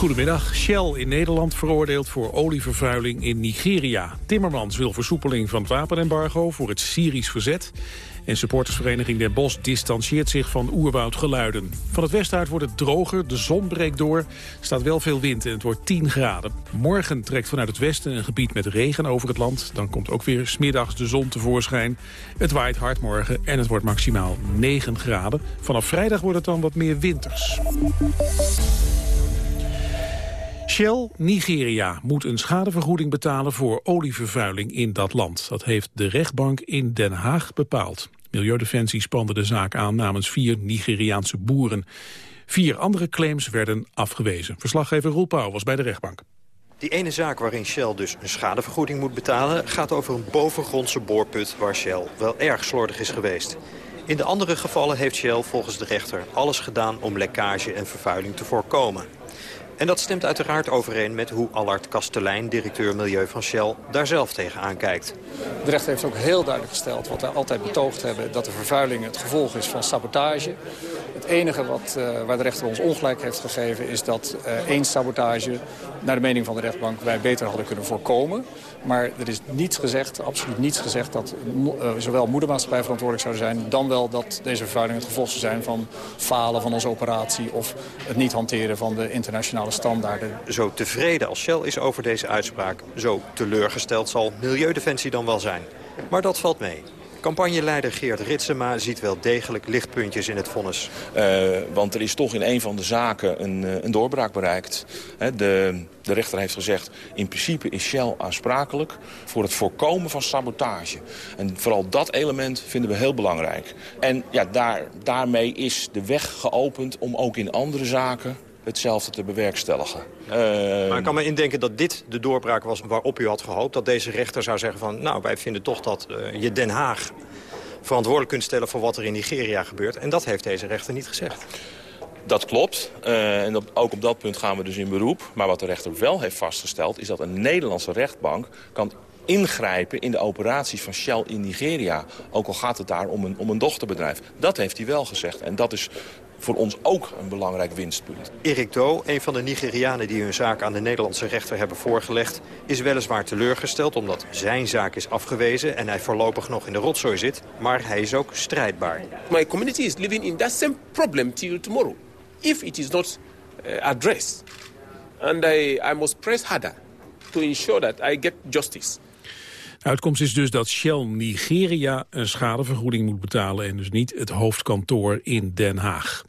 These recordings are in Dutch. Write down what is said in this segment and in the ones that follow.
Goedemiddag. Shell in Nederland veroordeeld voor olievervuiling in Nigeria. Timmermans wil versoepeling van het wapenembargo voor het Syrisch verzet. En supportersvereniging Den Bosch distancieert zich van oerwoudgeluiden. Van het westen uit wordt het droger, de zon breekt door. Er staat wel veel wind en het wordt 10 graden. Morgen trekt vanuit het westen een gebied met regen over het land. Dan komt ook weer smiddags de zon tevoorschijn. Het waait hard morgen en het wordt maximaal 9 graden. Vanaf vrijdag wordt het dan wat meer winters. Shell Nigeria moet een schadevergoeding betalen voor olievervuiling in dat land. Dat heeft de rechtbank in Den Haag bepaald. Milieudefensie spande de zaak aan namens vier Nigeriaanse boeren. Vier andere claims werden afgewezen. Verslaggever Roel Pauw was bij de rechtbank. Die ene zaak waarin Shell dus een schadevergoeding moet betalen... gaat over een bovengrondse boorput waar Shell wel erg slordig is geweest. In de andere gevallen heeft Shell volgens de rechter alles gedaan om lekkage en vervuiling te voorkomen. En dat stemt uiteraard overeen met hoe Allard Kastelein, directeur Milieu van Shell, daar zelf tegenaan kijkt. De rechter heeft ook heel duidelijk gesteld wat wij altijd betoogd hebben... dat de vervuiling het gevolg is van sabotage. Het enige wat, uh, waar de rechter ons ongelijk heeft gegeven... is dat uh, één sabotage, naar de mening van de rechtbank... wij beter hadden kunnen voorkomen. Maar er is niets gezegd, absoluut niets gezegd... dat uh, zowel moedermaatschappij verantwoordelijk zou zijn... dan wel dat deze vervuiling het gevolg zou zijn van falen van onze operatie... of het niet hanteren van de internationale standaarden. Zo tevreden als Shell is over deze uitspraak... zo teleurgesteld zal Milieudefensie dan wel zijn. Maar dat valt mee. Campagneleider Geert Ritsema ziet wel degelijk lichtpuntjes in het vonnis. Uh, want er is toch in een van de zaken een, uh, een doorbraak bereikt. De, de rechter heeft gezegd, in principe is Shell aansprakelijk... voor het voorkomen van sabotage. En vooral dat element vinden we heel belangrijk. En ja, daar, daarmee is de weg geopend om ook in andere zaken hetzelfde te bewerkstelligen. Uh, maar ik kan me indenken dat dit de doorbraak was waarop u had gehoopt. Dat deze rechter zou zeggen van, nou, wij vinden toch dat uh, je Den Haag verantwoordelijk kunt stellen voor wat er in Nigeria gebeurt. En dat heeft deze rechter niet gezegd. Dat klopt. Uh, en op, ook op dat punt gaan we dus in beroep. Maar wat de rechter wel heeft vastgesteld... is dat een Nederlandse rechtbank kan ingrijpen in de operaties van Shell in Nigeria. Ook al gaat het daar om een, om een dochterbedrijf. Dat heeft hij wel gezegd. En dat is voor ons ook een belangrijk winstpunt. Erik Do, een van de Nigerianen die hun zaak aan de Nederlandse rechter hebben voorgelegd... is weliswaar teleurgesteld omdat zijn zaak is afgewezen... en hij voorlopig nog in de rotzooi zit, maar hij is ook strijdbaar. My community is living in that same problem till tomorrow. If it is not uh, addressed. And I, I must press harder to ensure that I get justice. Uitkomst is dus dat Shell Nigeria een schadevergoeding moet betalen... en dus niet het hoofdkantoor in Den Haag.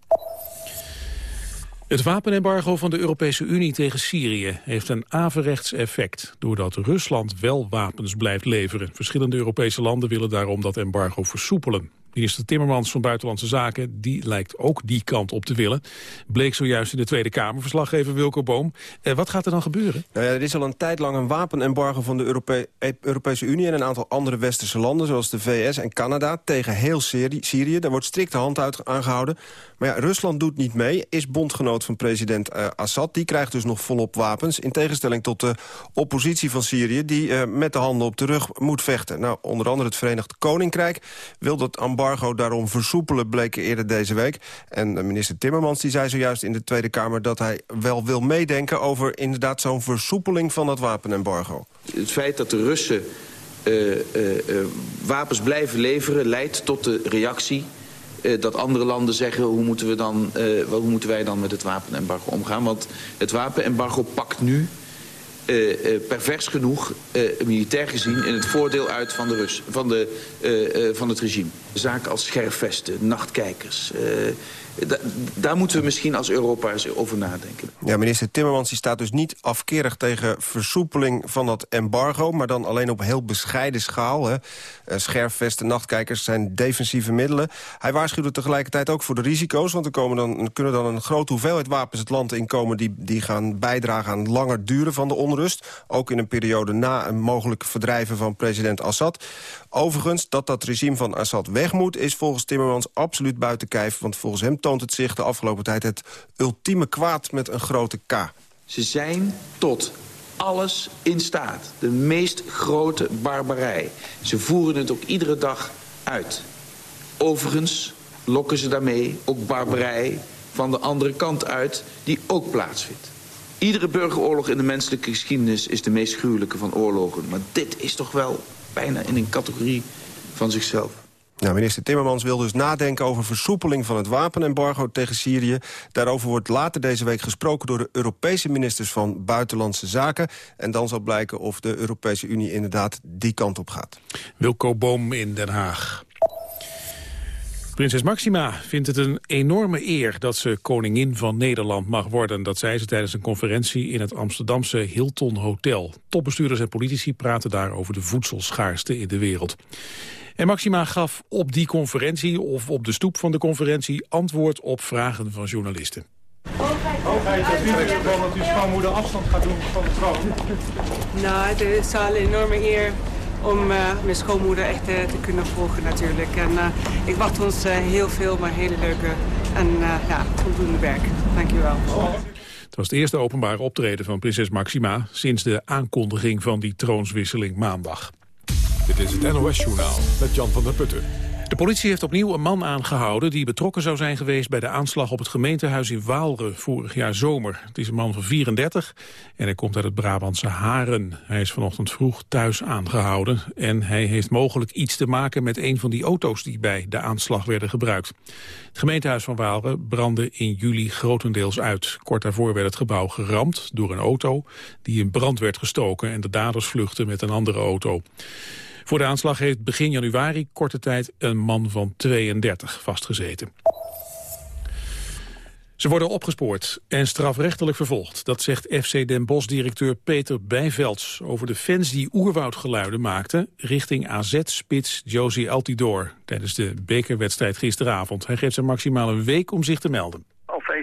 Het wapenembargo van de Europese Unie tegen Syrië heeft een averechts effect, doordat Rusland wel wapens blijft leveren. Verschillende Europese landen willen daarom dat embargo versoepelen. Minister Timmermans van Buitenlandse Zaken die lijkt ook die kant op te willen. Bleek zojuist in de Tweede Kamer, verslaggever Wilco Boom. Eh, wat gaat er dan gebeuren? Nou ja, er is al een tijd lang een wapenembargo van de Europe Europese Unie... en een aantal andere westerse landen, zoals de VS en Canada... tegen heel Syrië. Daar wordt strikte hand uit aangehouden. Maar ja, Rusland doet niet mee, is bondgenoot van president uh, Assad. Die krijgt dus nog volop wapens, in tegenstelling tot de oppositie van Syrië... die uh, met de handen op de rug moet vechten. Nou, onder andere het Verenigd Koninkrijk wil dat embargo daarom versoepelen... bleek eerder deze week. En uh, minister Timmermans die zei zojuist in de Tweede Kamer... dat hij wel wil meedenken over inderdaad zo'n versoepeling van dat wapenembargo. Het feit dat de Russen wapens blijven leveren... leidt tot de reactie dat andere landen zeggen hoe moeten, we dan, hoe moeten wij dan met het wapenembargo omgaan. Want het wapenembargo pakt nu uh, pervers genoeg, militair gezien, in het voordeel uit van, de Rus, van, de, van het regime. Zaken als scherfvesten, nachtkijkers, Da daar moeten we misschien als Europa eens over nadenken. Ja, minister Timmermans die staat dus niet afkerig tegen versoepeling van dat embargo... maar dan alleen op heel bescheiden schaal. Hè. Uh, scherfvesten, nachtkijkers zijn defensieve middelen. Hij waarschuwde tegelijkertijd ook voor de risico's... want er komen dan, kunnen dan een grote hoeveelheid wapens het land inkomen... die, die gaan bijdragen aan langer duren van de onrust. Ook in een periode na een mogelijk verdrijven van president Assad. Overigens, dat dat regime van Assad weg moet... is volgens Timmermans absoluut buiten kijf... want volgens hem toont het zich de afgelopen tijd het ultieme kwaad met een grote K. Ze zijn tot alles in staat. De meest grote barbarij. Ze voeren het ook iedere dag uit. Overigens lokken ze daarmee ook barbarij van de andere kant uit die ook plaatsvindt. Iedere burgeroorlog in de menselijke geschiedenis is de meest gruwelijke van oorlogen. Maar dit is toch wel bijna in een categorie van zichzelf. Nou, minister Timmermans wil dus nadenken over versoepeling van het wapenembargo tegen Syrië. Daarover wordt later deze week gesproken door de Europese ministers van Buitenlandse Zaken. En dan zal blijken of de Europese Unie inderdaad die kant op gaat. Wilco Boom in Den Haag. Prinses Maxima vindt het een enorme eer dat ze koningin van Nederland mag worden. Dat zei ze tijdens een conferentie in het Amsterdamse Hilton Hotel. Topbestuurders en politici praten daar over de voedselschaarste in de wereld. En Maxima gaf op die conferentie, of op de stoep van de conferentie... antwoord op vragen van journalisten. Hoogheid, dat u wel dat uw schoonmoeder afstand gaat doen van de troon? Nou, het is al een enorme eer om uh, mijn schoonmoeder echt uh, te kunnen volgen natuurlijk. En uh, ik wacht ons heel veel, maar hele leuke en ja, voldoende werk. Dank u wel. Het was het eerste openbare optreden van prinses Maxima... sinds de aankondiging van die troonswisseling maandag. Dit is het NOS-journaal met Jan van der Putten. De politie heeft opnieuw een man aangehouden die betrokken zou zijn geweest bij de aanslag op het gemeentehuis in Waalre vorig jaar zomer. Het is een man van 34 en hij komt uit het Brabantse Haren. Hij is vanochtend vroeg thuis aangehouden en hij heeft mogelijk iets te maken met een van die auto's die bij de aanslag werden gebruikt. Het gemeentehuis van Waalre brandde in juli grotendeels uit. Kort daarvoor werd het gebouw geramd door een auto die in brand werd gestoken en de daders vluchtten met een andere auto. Voor de aanslag heeft begin januari korte tijd een man van 32 vastgezeten. Ze worden opgespoord en strafrechtelijk vervolgd. Dat zegt FC Den Bosch-directeur Peter Bijvelds over de fans die oerwoudgeluiden maakten richting AZ-spits Josie Altidor tijdens de bekerwedstrijd gisteravond. Hij geeft ze maximaal een week om zich te melden.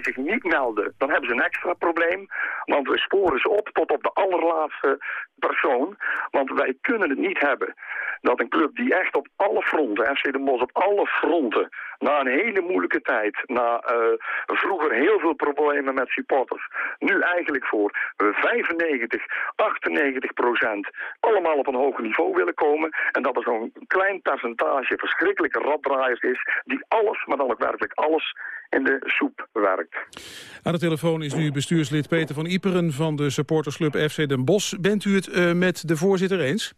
Zich niet melden, dan hebben ze een extra probleem. Want we sporen ze op tot op de allerlaatste persoon. Want wij kunnen het niet hebben dat een club die echt op alle fronten, FC Den Bosch op alle fronten, na een hele moeilijke tijd, na uh, vroeger heel veel problemen met supporters, nu eigenlijk voor 95, 98 procent allemaal op een hoger niveau willen komen. En dat er zo'n klein percentage verschrikkelijke raddraaiers is, die alles, maar dan ook werkelijk alles, in de soep werkt. Aan de telefoon is nu bestuurslid Peter van Iperen van de supportersclub FC Den Bosch. Bent u het uh, met de voorzitter eens?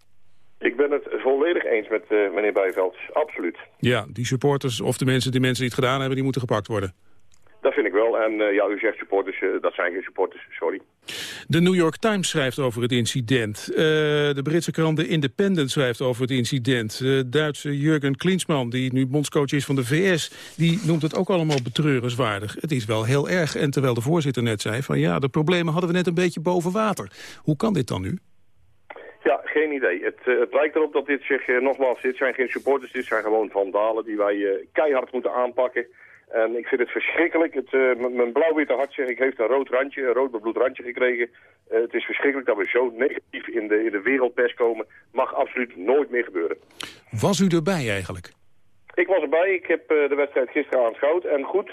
Ik ben het volledig eens met uh, meneer Bijvelds, absoluut. Ja, die supporters, of de mensen, die mensen die het gedaan hebben, die moeten gepakt worden. Dat vind ik wel. En uh, ja, u zegt supporters, uh, dat zijn geen supporters, sorry. De New York Times schrijft over het incident. Uh, de Britse krant The Independent schrijft over het incident. De Duitse Jurgen Klinsmann, die nu bondscoach is van de VS... die noemt het ook allemaal betreurenswaardig. Het is wel heel erg. En terwijl de voorzitter net zei van... ja, de problemen hadden we net een beetje boven water. Hoe kan dit dan nu? Ja, geen idee. Het, het lijkt erop dat dit zich, nogmaals, dit zijn geen supporters, dit zijn gewoon vandalen die wij keihard moeten aanpakken. En ik vind het verschrikkelijk. Het, mijn blauw-witte hart zeg ik heeft een rood randje, een rood bebloed randje gekregen. het is verschrikkelijk dat we zo negatief in de, in de wereldpers komen. Mag absoluut nooit meer gebeuren. Was u erbij eigenlijk? Ik was erbij. Ik heb de wedstrijd gisteren aanschouwd. En goed,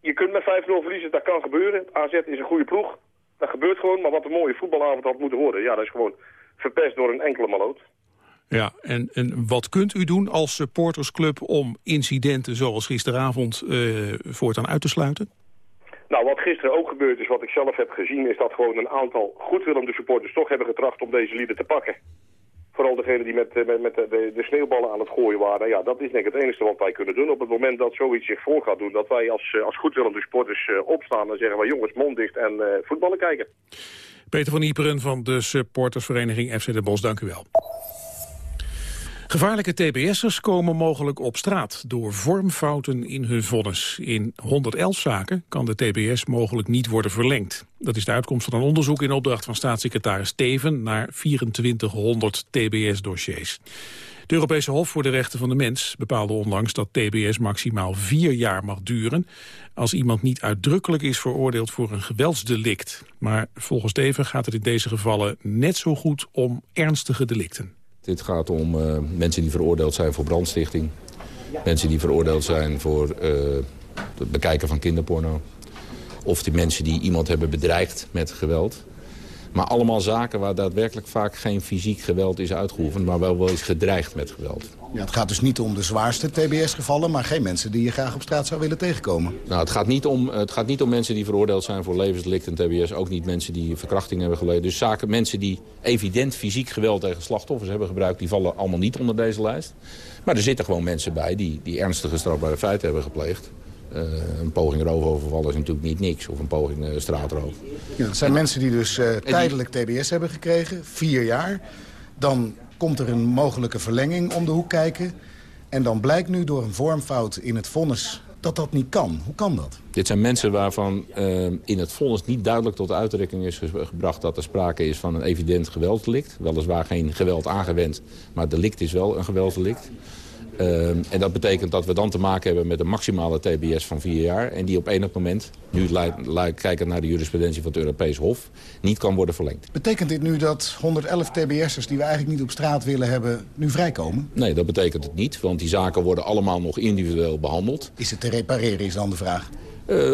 je kunt met 5-0 verliezen, dat kan gebeuren. AZ is een goede ploeg. Dat gebeurt gewoon, maar wat een mooie voetbalavond had moeten worden. Ja, dat is gewoon verpest door een enkele maloot. Ja, en, en wat kunt u doen als supportersclub om incidenten zoals gisteravond uh, voortaan uit te sluiten? Nou, wat gisteren ook gebeurd is, wat ik zelf heb gezien... is dat gewoon een aantal goedwillende supporters toch hebben getracht om deze lieden te pakken. Vooral degene die met, met, met de, de, sneeuwballen aan het gooien waren. Ja, dat is denk ik het enige wat wij kunnen doen. Op het moment dat zoiets zich voor gaat doen... dat wij als, als goedwillende supporters opstaan en zeggen... wij jongens, mond dicht en uh, voetballen kijken. Peter van Ieperen van de supportersvereniging FC de Bos, dank u wel. Gevaarlijke tbs'ers komen mogelijk op straat door vormfouten in hun vonnis. In 111 zaken kan de tbs mogelijk niet worden verlengd. Dat is de uitkomst van een onderzoek in opdracht van staatssecretaris Teven naar 2400 tbs-dossiers. De Europese Hof voor de Rechten van de Mens bepaalde onlangs dat tbs maximaal vier jaar mag duren als iemand niet uitdrukkelijk is veroordeeld voor een geweldsdelict. Maar volgens Teven gaat het in deze gevallen net zo goed om ernstige delicten. Dit gaat om uh, mensen die veroordeeld zijn voor brandstichting. Mensen die veroordeeld zijn voor uh, het bekijken van kinderporno. Of die mensen die iemand hebben bedreigd met geweld. Maar allemaal zaken waar daadwerkelijk vaak geen fysiek geweld is uitgeoefend... maar wel wel eens gedreigd met geweld. Ja, het gaat dus niet om de zwaarste TBS-gevallen... maar geen mensen die je graag op straat zou willen tegenkomen. Nou, het gaat, niet om, het gaat niet om mensen die veroordeeld zijn voor levensdelict en TBS. Ook niet mensen die verkrachting hebben geleden. Dus zaken, mensen die evident fysiek geweld tegen slachtoffers hebben gebruikt... die vallen allemaal niet onder deze lijst. Maar er zitten gewoon mensen bij die, die ernstige strafbare feiten hebben gepleegd. Uh, een poging roofoverval is natuurlijk niet niks. Of een poging uh, straatroof. Ja, het zijn mensen die dus uh, tijdelijk TBS hebben gekregen. Vier jaar. Dan komt er een mogelijke verlenging om de hoek kijken. En dan blijkt nu door een vormfout in het vonnis dat dat niet kan. Hoe kan dat? Dit zijn mensen waarvan uh, in het vonnis niet duidelijk tot uitdrukking is gebracht... dat er sprake is van een evident gewelddelict. Weliswaar geen geweld aangewend, maar delict is wel een gewelddelict. Uh, en dat betekent dat we dan te maken hebben met een maximale TBS van vier jaar... en die op enig moment, nu kijken naar de jurisprudentie van het Europees Hof... niet kan worden verlengd. Betekent dit nu dat 111 TBS'ers die we eigenlijk niet op straat willen hebben... nu vrijkomen? Nee, dat betekent het niet, want die zaken worden allemaal nog individueel behandeld. Is het te repareren, is dan de vraag? Uh,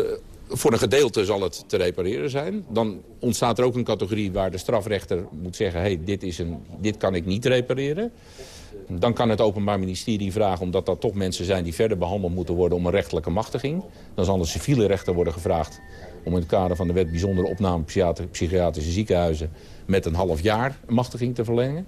voor een gedeelte zal het te repareren zijn. Dan ontstaat er ook een categorie waar de strafrechter moet zeggen... Hey, dit, is een, dit kan ik niet repareren. Dan kan het Openbaar Ministerie vragen, omdat dat toch mensen zijn... die verder behandeld moeten worden om een rechtelijke machtiging. Dan zal de civiele rechter worden gevraagd om in het kader van de wet bijzondere opname psychiatrische ziekenhuizen... met een half jaar machtiging te verlengen.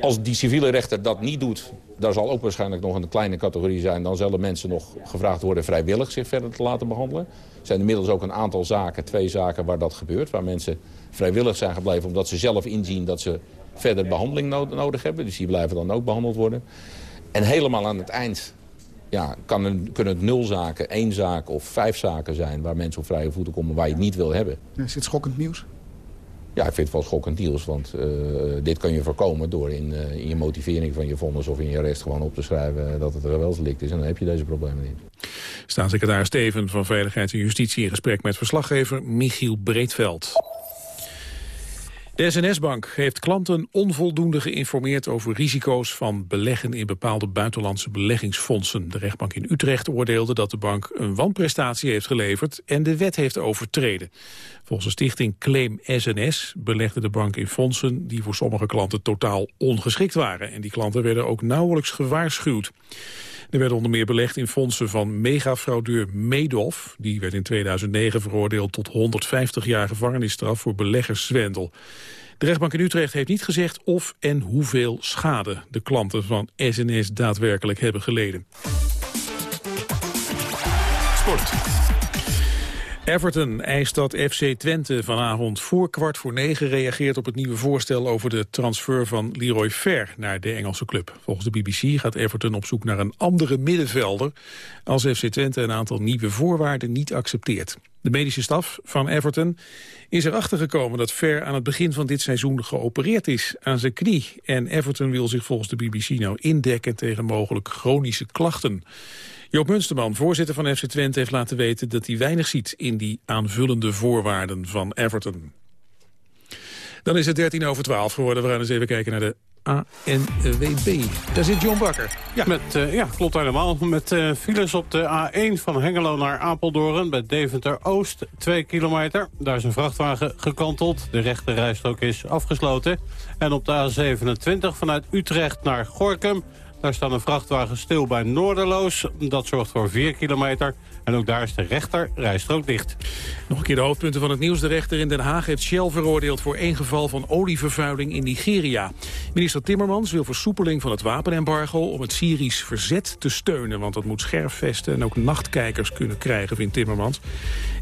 Als die civiele rechter dat niet doet, daar zal ook waarschijnlijk nog een kleine categorie zijn... dan zullen mensen nog gevraagd worden vrijwillig zich verder te laten behandelen. Er zijn inmiddels ook een aantal zaken, twee zaken waar dat gebeurt... waar mensen vrijwillig zijn gebleven omdat ze zelf inzien dat ze verder behandeling nodig hebben. Dus die blijven dan ook behandeld worden. En helemaal aan het eind ja, kan kunnen het nul zaken, één zaak of vijf zaken zijn... waar mensen op vrije voeten komen waar je het niet wil hebben. Is dit schokkend nieuws? Ja, ik vind het wel schokkend nieuws, want uh, dit kan je voorkomen... door in, uh, in, je motivering van je vonnis of in je arrest gewoon op te schrijven... dat het een geweldsdelict is en dan heb je deze problemen niet. Staatssecretaris Steven van Veiligheid en Justitie... in gesprek met verslaggever Michiel Breedveld. De SNS-bank heeft klanten onvoldoende geïnformeerd over risico's van beleggen in bepaalde buitenlandse beleggingsfondsen. De rechtbank in Utrecht oordeelde dat de bank een wanprestatie heeft geleverd en de wet heeft overtreden. Volgens de stichting Claim SNS belegde de bank in fondsen die voor sommige klanten totaal ongeschikt waren. En die klanten werden ook nauwelijks gewaarschuwd. Er werd onder meer belegd in fondsen van megafraudeur Medoff. Die werd in 2009 veroordeeld tot 150 jaar gevangenisstraf voor beleggerszwendel. De rechtbank in Utrecht heeft niet gezegd of en hoeveel schade de klanten van SNS daadwerkelijk hebben geleden. Sport. Everton eist dat FC Twente vanavond voor kwart voor negen reageert op het nieuwe voorstel over de transfer van Leroy Fer naar de Engelse club. Volgens de BBC gaat Everton op zoek naar een andere middenvelder als FC Twente een aantal nieuwe voorwaarden niet accepteert. De medische staf van Everton is erachter gekomen dat Fer aan het begin van dit seizoen geopereerd is aan zijn knie. En Everton wil zich volgens de BBC nou indekken tegen mogelijk chronische klachten. Joop Munsterman, voorzitter van FC Twente, heeft laten weten dat hij weinig ziet in die aanvullende voorwaarden van Everton. Dan is het 13 over 12 geworden. We gaan eens even kijken naar de ANWB. Daar zit John Bakker. Ja, Met, uh, ja klopt helemaal. Met uh, files op de A1 van Hengelo naar Apeldoorn... bij Deventer-Oost, 2 kilometer. Daar is een vrachtwagen gekanteld. De rechte rijstrook is afgesloten. En op de A27 vanuit Utrecht naar Gorkum... Daar staan een vrachtwagen stil bij Noorderloos. Dat zorgt voor 4 kilometer. En ook daar is de rechter rijstrook dicht. Nog een keer de hoofdpunten van het nieuws. De rechter in Den Haag heeft Shell veroordeeld voor één geval van olievervuiling in Nigeria. Minister Timmermans wil versoepeling van het wapenembargo om het Syrisch verzet te steunen. Want dat moet scherfvesten en ook nachtkijkers kunnen krijgen, vindt Timmermans.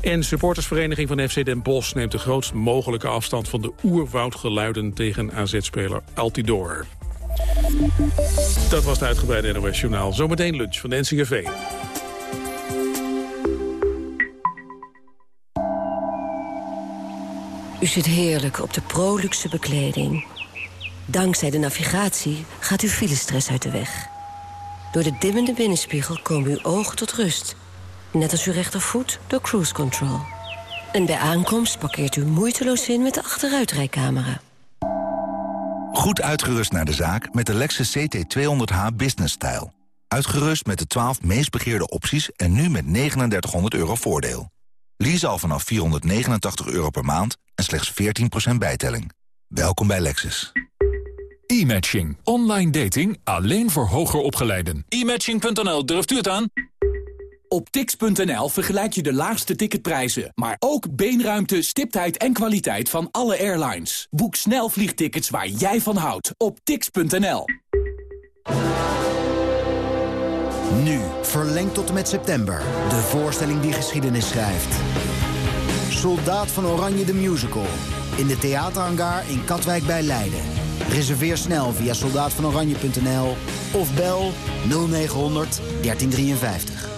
En supportersvereniging van FC Den Bosch neemt de grootst mogelijke afstand van de oerwoudgeluiden tegen AZ-speler Altidor. Dat was het uitgebreide NOS Journaal. Zometeen lunch van de NCRV. U zit heerlijk op de proluxe bekleding. Dankzij de navigatie gaat uw filestress uit de weg. Door de dimmende binnenspiegel komen uw ogen tot rust. Net als uw rechtervoet door cruise control. En bij aankomst parkeert u moeiteloos in met de achteruitrijcamera. Goed uitgerust naar de zaak met de Lexus CT200h Business Style. Uitgerust met de 12 meest begeerde opties en nu met 3900 euro voordeel. Lease al vanaf 489 euro per maand en slechts 14% bijtelling. Welkom bij Lexus. E-matching. Online dating alleen voor hoger opgeleiden. E-matching.nl, durft u het aan? Op tix.nl vergelijk je de laagste ticketprijzen, maar ook beenruimte, stiptheid en kwaliteit van alle airlines. Boek snel vliegtickets waar jij van houdt op tix.nl. Nu, verlengd tot en met september. De voorstelling die geschiedenis schrijft. Soldaat van Oranje de Musical. In de theaterhangar in Katwijk bij Leiden. Reserveer snel via soldaatvanoranje.nl of bel 0900 1353.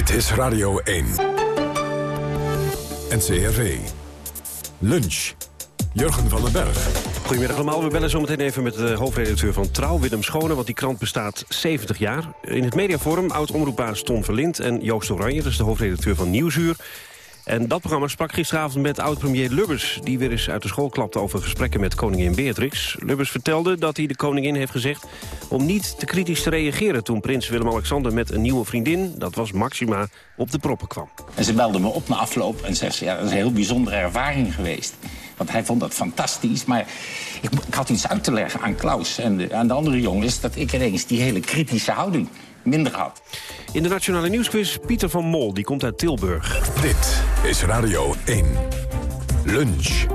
Dit is Radio 1. NCRV. Lunch. Jurgen van den Berg. Goedemiddag allemaal. We bellen zometeen even met de hoofdredacteur van Trouw, Willem Schone... want die krant bestaat 70 jaar. In het mediaforum oud-omroepbaas Tom Verlind en Joost Oranje... is de hoofdredacteur van Nieuwsuur. En dat programma sprak gisteravond met oud-premier Lubbers... die weer eens uit de school klapte over gesprekken met koningin Beatrix. Lubbers vertelde dat hij de koningin heeft gezegd... om niet te kritisch te reageren toen prins Willem-Alexander... met een nieuwe vriendin, dat was Maxima, op de proppen kwam. En ze belde me op na afloop en zegt ze... ja, dat is een heel bijzondere ervaring geweest. Want hij vond dat fantastisch. Maar ik, ik had iets uit te leggen aan Klaus en aan de andere jongens... dat ik ineens die hele kritische houding minder had. In de Nationale Nieuwsquiz Pieter van Mol, die komt uit Tilburg. Dit is Radio 1. Lunch.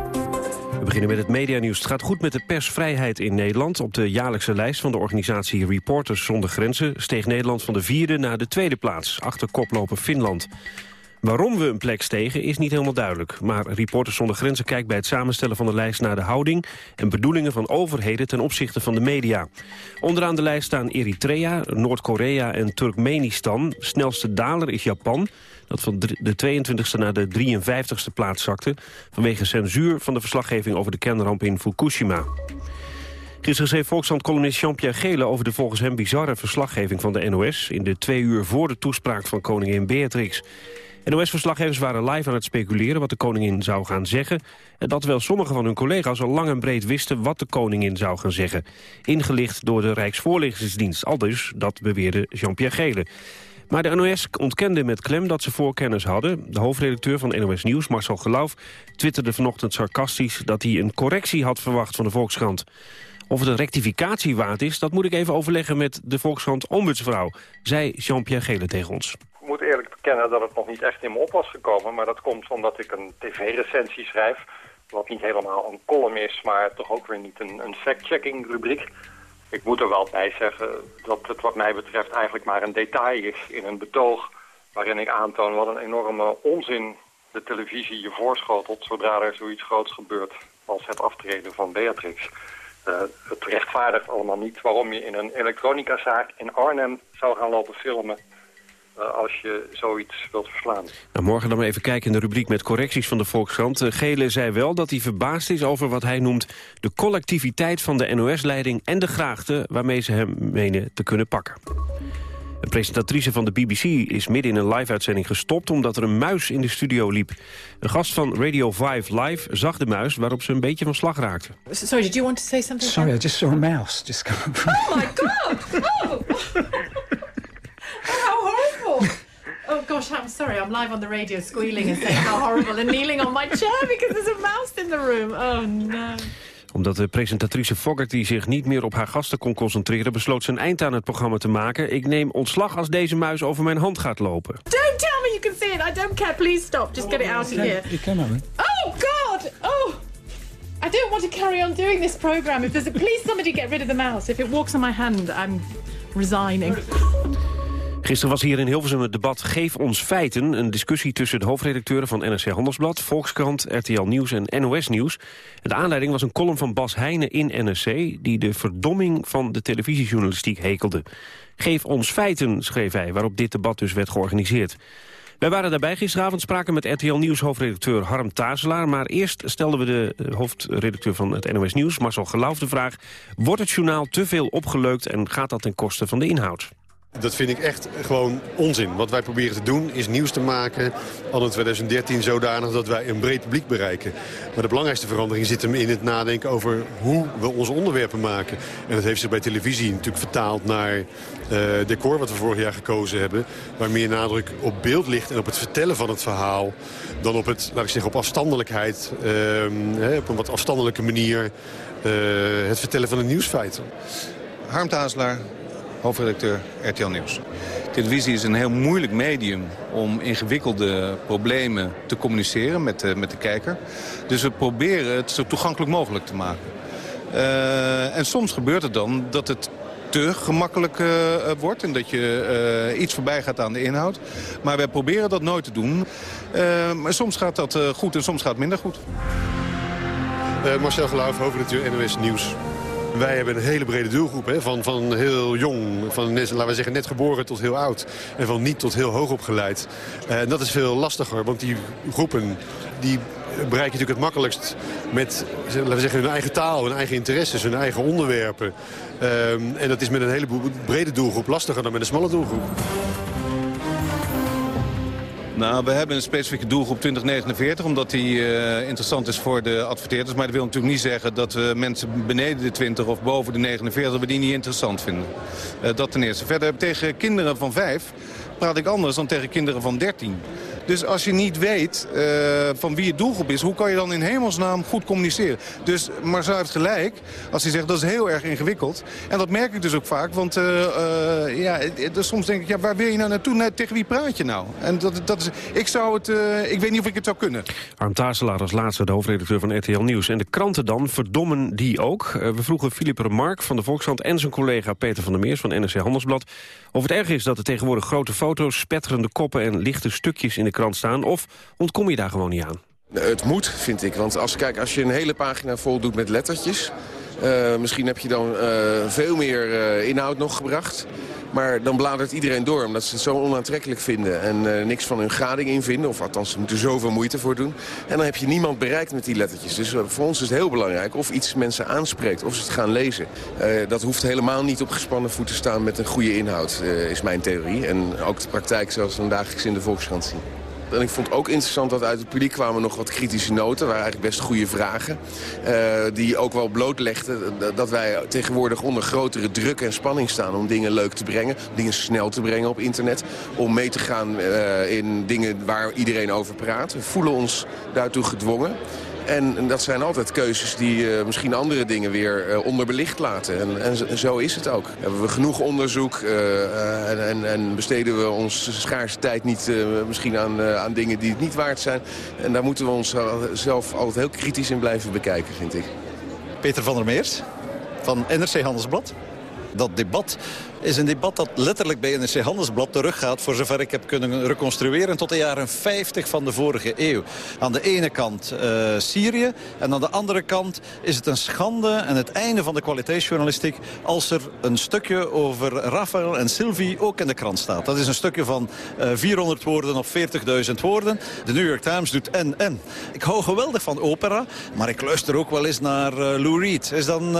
We beginnen met het medianieuws. Het gaat goed met de persvrijheid in Nederland. Op de jaarlijkse lijst van de organisatie Reporters zonder Grenzen... steeg Nederland van de vierde naar de tweede plaats, achter koploper Finland. Waarom we een plek stegen is niet helemaal duidelijk. Maar Reporters zonder Grenzen kijkt bij het samenstellen van de lijst... naar de houding en bedoelingen van overheden ten opzichte van de media. Onderaan de lijst staan Eritrea, Noord-Korea en Turkmenistan. Snelste daler is Japan, dat van de 22e naar de 53e plaats zakte... vanwege censuur van de verslaggeving over de kernramp in Fukushima. Gisteren schreef Volkskrant-columnist Jean-Pierre Gele over de volgens hem bizarre verslaggeving van de NOS... in de twee uur voor de toespraak van koningin Beatrix. NOS-verslaggevers waren live aan het speculeren wat de koningin zou gaan zeggen... en dat wel sommige van hun collega's al lang en breed wisten wat de koningin zou gaan zeggen. Ingelicht door de Rijksvoorlichtingsdienst, al dus, dat beweerde Jean-Pierre Gele. Maar de NOS ontkende met klem dat ze voorkennis hadden. De hoofdredacteur van NOS Nieuws, Marcel Geloof, twitterde vanochtend sarcastisch... dat hij een correctie had verwacht van de Volkskrant. Of het een rectificatie waard is, dat moet ik even overleggen met de Volkskrant ombudsvrouw, zei Jean-Pierre Gele tegen ons. Moet eerlijk bekennen dat het nog niet echt in me op was gekomen, maar dat komt omdat ik een tv-recensie schrijf, wat niet helemaal een column is, maar toch ook weer niet een, een fact-checking rubriek. Ik moet er wel bij zeggen dat het wat mij betreft eigenlijk maar een detail is in een betoog waarin ik aantoon wat een enorme onzin de televisie je voorschotelt zodra er zoiets groots gebeurt als het aftreden van Beatrix. Uh, het rechtvaardigt allemaal niet waarom je in een elektronicazaak in Arnhem zou gaan lopen filmen als je zoiets wilt verslaan. Nou, morgen dan maar even kijken in de rubriek met correcties van de Volkskrant. Uh, Gele zei wel dat hij verbaasd is over wat hij noemt de collectiviteit van de NOS-leiding en de graagte waarmee ze hem menen te kunnen pakken. De presentatrice van de BBC is midden in een live-uitzending gestopt... omdat er een muis in de studio liep. Een gast van Radio 5 Live zag de muis waarop ze een beetje van slag raakte. Sorry, did you want to say something? Sorry, I just saw a mouse just come Oh my god! Oh! Oh gosh, I'm sorry. I'm live on the radio squealing and saying how horrible and kneeling on my chair because there's a mouse in the room. Oh no omdat de presentatrice Fogarty zich niet meer op haar gasten kon concentreren... besloot ze een eind aan het programma te maken. Ik neem ontslag als deze muis over mijn hand gaat lopen. Don't tell me you can see it. I don't care. Please stop. Just get it out of here. You can, have Oh, God! Oh! I don't want to carry on doing this program. If there's a... Please somebody get rid of the mouse. If it walks on my hand, I'm resigning. Gisteren was hier in Hilversum het debat Geef ons feiten. Een discussie tussen de hoofdredacteuren van NRC Handelsblad, Volkskrant, RTL Nieuws en NOS Nieuws. De aanleiding was een column van Bas Heijnen in NRC... die de verdomming van de televisiejournalistiek hekelde. Geef ons feiten, schreef hij, waarop dit debat dus werd georganiseerd. Wij waren daarbij gisteravond, spraken met RTL Nieuws hoofdredacteur Harm Tazelaar. Maar eerst stelden we de eh, hoofdredacteur van het NOS Nieuws, Marcel Geloof, de vraag... wordt het journaal te veel opgeleukt en gaat dat ten koste van de inhoud? Dat vind ik echt gewoon onzin. Wat wij proberen te doen is nieuws te maken al in 2013 zodanig dat wij een breed publiek bereiken. Maar de belangrijkste verandering zit hem in het nadenken over hoe we onze onderwerpen maken. En dat heeft zich bij televisie natuurlijk vertaald naar uh, decor wat we vorig jaar gekozen hebben. Waar meer nadruk op beeld ligt en op het vertellen van het verhaal. Dan op het, laat ik zeggen, op afstandelijkheid. Hè, op een wat afstandelijke manier uh, het vertellen van een nieuwsfeit. Harm Tazelaar, hoofdredacteur RTL Nieuws. Televisie is een heel moeilijk medium om ingewikkelde problemen te communiceren met de, met de kijker. Dus we proberen het zo toegankelijk mogelijk te maken. Uh, en soms gebeurt het dan dat het te gemakkelijk uh, wordt en dat je iets voorbij gaat aan de inhoud. Maar wij proberen dat nooit te doen. maar soms gaat dat goed en soms gaat het minder goed. Marcel Geloof, hoofdredacteur NOS Nieuws. Wij hebben een hele brede doelgroep. Hè, van, van heel jong, van laten we zeggen net geboren tot heel oud. En van niet tot heel hoog opgeleid. Eh, en dat is veel lastiger, want die groepen die bereiken natuurlijk het makkelijkst met laten we zeggen, hun eigen taal, hun eigen interesses, hun eigen onderwerpen. Um, en dat is met een hele brede doelgroep lastiger dan met een smalle doelgroep. Nou, we hebben een specifieke doelgroep 2049, omdat die uh, interessant is voor de adverteerders. Maar dat wil natuurlijk niet zeggen dat we mensen beneden de 20 of boven de 49, dat we die niet interessant vinden. Uh, dat ten eerste. Verder tegen kinderen van 5 praat ik anders dan tegen kinderen van 13. Dus als je niet weet uh, van wie het doelgroep is... hoe kan je dan in hemelsnaam goed communiceren? Dus Marcel heeft gelijk als hij zegt dat is heel erg ingewikkeld. En dat merk ik dus ook vaak. Want uh, uh, ja, dus soms denk ik, ja, waar wil je nou naartoe? Nee, tegen wie praat je nou? En dat, dat is, ik, zou het, ik weet niet of ik het zou kunnen. Arm Tazelaar als laatste, de hoofdredacteur van RTL Nieuws. En de kranten dan, verdommen die ook? we vroegen Philippe Remarque van de Volkskrant... en zijn collega Peter van der Meers van NRC Handelsblad... of het erg is dat er tegenwoordig grote foto's, spetterende koppen... en lichte stukjes in de krant staan? Of ontkom je daar gewoon niet aan? Het moet, vind ik. Want als, kijk, als je een hele pagina vol doet met lettertjes... Uh, misschien heb je dan uh, veel meer uh, inhoud nog gebracht. Maar dan bladert iedereen door, omdat ze het zo onaantrekkelijk vinden... en niks van hun gading in vinden, of althans ze moeten zoveel moeite voor doen. En dan heb je niemand bereikt met die lettertjes. Dus voor ons is het heel belangrijk of iets mensen aanspreekt, of ze het gaan lezen. dat hoeft helemaal niet op gespannen voet te staan met een goede inhoud, is mijn theorie. En ook de praktijk zoals we vandaag in de Volkskrant zien. En ik vond ook interessant dat uit het publiek kwamen nog wat kritische noten. waren eigenlijk best goede vragen. Uh, die ook wel blootlegden dat wij tegenwoordig onder grotere druk en spanning staan... om dingen leuk te brengen, dingen snel te brengen op internet. Om mee te gaan uh, in dingen waar iedereen over praat. We voelen ons daartoe gedwongen. En, dat zijn altijd keuzes die uh, misschien andere dingen weer uh, onderbelicht laten. En, en, zo is het ook. Hebben we genoeg onderzoek uh, en, en, en, besteden we ons schaarse tijd niet misschien aan, aan dingen die het niet waard zijn. En daar moeten we onszelf altijd heel kritisch in blijven bekijken, vind ik. Peter van der Meers van NRC Handelsblad. Dat debat is een debat dat letterlijk bij NRC Handelsblad teruggaat... voor zover ik heb kunnen reconstrueren tot de jaren 50 van de vorige eeuw. Aan de ene kant uh, Syrië en aan de andere kant is het een schande... en het einde van de kwaliteitsjournalistiek... als er een stukje over Rafael en Sylvie ook in de krant staat. Dat is een stukje van uh, eh, 400 woorden of 40.000 woorden. De New York Times doet en en. Ik hou geweldig van opera, maar ik luister ook wel eens naar uh, Lou Reed. Is dan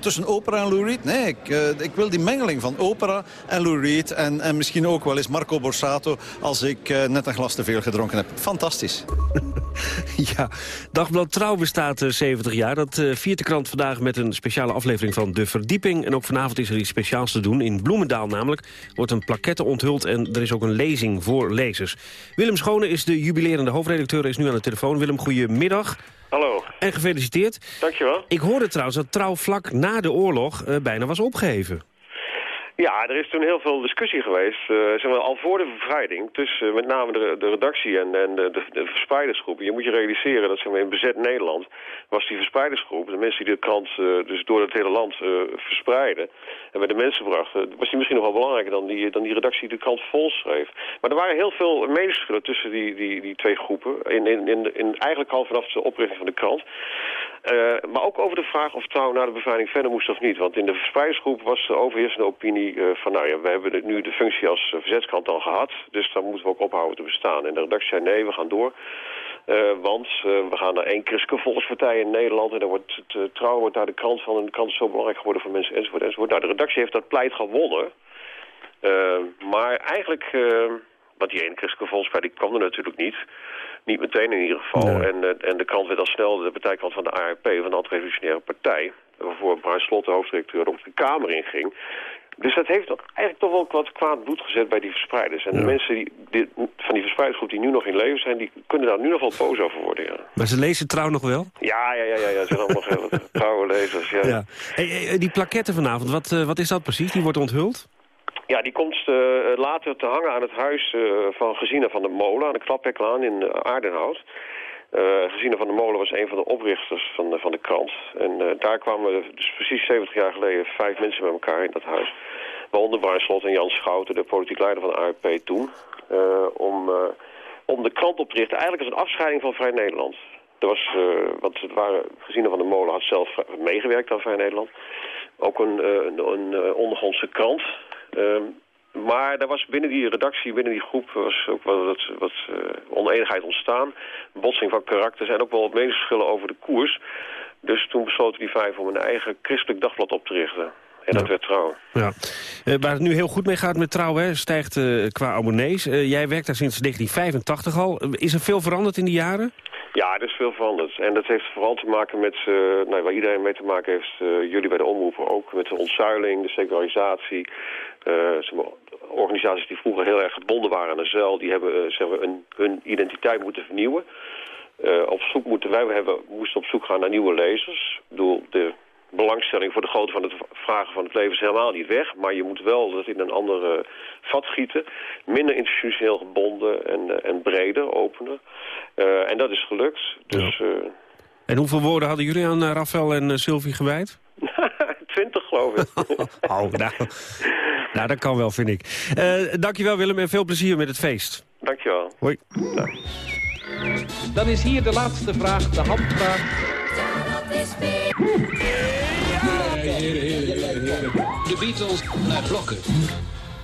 tussen opera en Lou Reed? Nee, ik, ik wil die mengeling van opera opera en Lou Reed. En, en misschien ook wel eens Marco Borsato als ik uh, net een glas te veel gedronken heb. Fantastisch. ja, Dagblad Trouw bestaat uh, eh, 70 jaar. Dat uh, viert de krant vandaag met een speciale aflevering van De Verdieping. En ook vanavond is er iets speciaals te doen. In Bloemendaal namelijk wordt een plaquette onthuld... en er is ook een lezing voor lezers. Willem Schone is de jubilerende hoofdredacteur, is nu aan de telefoon. Willem, goedemiddag. Hallo. En gefeliciteerd. Dankjewel. Ik hoorde trouwens dat Trouw vlak na de oorlog uh, bijna was opgeheven. Ja, er is toen heel veel discussie geweest, uh, zeg maar, al voor de bevrijding, tussen met name de, de redactie en, en de, de, de, verspreidersgroep. Je moet je realiseren dat zeg in bezet Nederland was die verspreidersgroep, de mensen die de krant uh, dus door het hele land uh, verspreiden en bij de mensen brachten, was die misschien nog wel belangrijker dan die, dan die redactie die de krant vol schreef. Maar er waren heel veel meningsverschillen tussen die, die, die twee groepen, in, in, in, in eigenlijk al vanaf de oprichting van de krant. maar ook over de vraag of trouw na de bevrijding verder moest of niet. Want in de verspreidersgroep was de overheersende opinie eh, van, nou ja, we hebben nu de functie als uh, verzetskrant al gehad, dus dan moeten we ook ophouden te bestaan. En de redactie zei, nee, we gaan door. Uh, want uh, we gaan naar één christelijke volkspartij in Nederland... en dan wordt het uh, trouw wordt daar de krant van... en de krant is zo belangrijk geworden voor mensen, enzovoort, enzovoort. Nou, de redactie heeft dat pleit gewonnen. maar eigenlijk... want die ene christelijke volkspartij die kwam er natuurlijk niet. Niet meteen in ieder geval. Nee. En, en de krant werd al snel de partijkrant van de ARP... van de Antirevolutionaire Partij. Waarvoor Brian Slot, de hoofddirecteur, ook de Kamer inging. Dus dat heeft toch eigenlijk toch wel wat kwaad bloed gezet bij die verspreiders. En de mensen die, die, van die verspreidingsgroep die nu nog in leven zijn... die kunnen daar nu nog wel boos over worden, ja. Maar ze lezen trouw nog wel? Ja, ja, ja, ja, ja. ze zijn allemaal heel trouwe lezers, ja. Ja. Hey, hey, die plaquette vanavond, wat, uh, wat is dat precies? Die wordt onthuld? Ja, die komt uh, later te hangen aan het huis uh, van Gezina van de Molen... aan de Klapheklaan in Aardenhout. Uh, van de Molen was een van de oprichters van de, van de krant. En uh, daar kwamen dus precies 70 jaar geleden vijf mensen bij elkaar in dat huis. Waaronder Brian Slot en Jan Schouten, de politiek leider van de ARP toen. Uh, om, om de krant op te richten, eigenlijk als een afscheiding van Vrij Nederland. Er was, want het waren, van de Molen had zelf meegewerkt aan Vrij Nederland. Ook een, een, een ondergrondse krant. Maar daar was binnen die redactie, binnen die groep, was ook wel wat, wat uh, oneenigheid ontstaan. Botsing van karakters en ook wel wat meningsverschillen over de koers. Dus toen besloten die vijf om een eigen christelijk dagblad op te richten. En dat werd Trouw. Ja. Uh, waar het nu heel goed mee gaat met Trouw, hè, stijgt uh, qua abonnees. jij werkt daar sinds 1985 al. Is er veel veranderd in die jaren? Ja, er is veel veranderd. En dat heeft vooral te maken met, nou, waar iedereen mee te maken heeft, jullie bij de omroepen ook, met de ontzuiling, de secularisatie. Uh, organisaties die vroeger heel erg gebonden waren aan de zuil... die hebben uh, zeg maar, een, hun identiteit moeten vernieuwen. Uh, op zoek moeten, wij hebben, moesten op zoek gaan naar nieuwe lezers. Ik bedoel, de belangstelling voor de grootte van het vragen van het leven is helemaal niet weg. Maar je moet wel dat in een andere vat gieten. Minder institutioneel gebonden en, en breder, opener. en dat is gelukt. Dus, ja. en hoeveel woorden hadden jullie aan Rafael en Sylvie gewijd? Twintig, geloof ik. oh, nou, nou, dat kan wel, vind ik. Uh, dankjewel, Willem, en veel plezier met het feest. Dankjewel. Hoi. Ja. Dan is hier de laatste vraag, de handvraag. De Beatles naar blokken.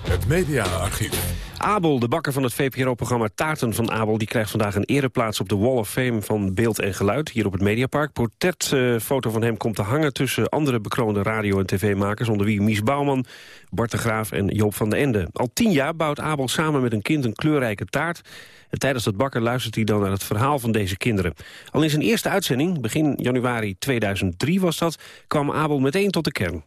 Het mediaarchief. Abel, de bakker van het VPRO-programma Taarten van Abel... die krijgt vandaag een ereplaats op de Wall of Fame van Beeld en Geluid... hier op het Mediapark. Portretfoto van hem komt te hangen tussen andere bekroonde radio- en tv-makers... onder wie Mies Bouwman, Bart de Graaf en Joop van den Ende. Al tien jaar bouwt Abel samen met een kind een kleurrijke taart... En tijdens dat bakker luistert hij dan naar het verhaal van deze kinderen. Al in zijn eerste uitzending, begin januari 2003 was dat... kwam Abel meteen tot de kern.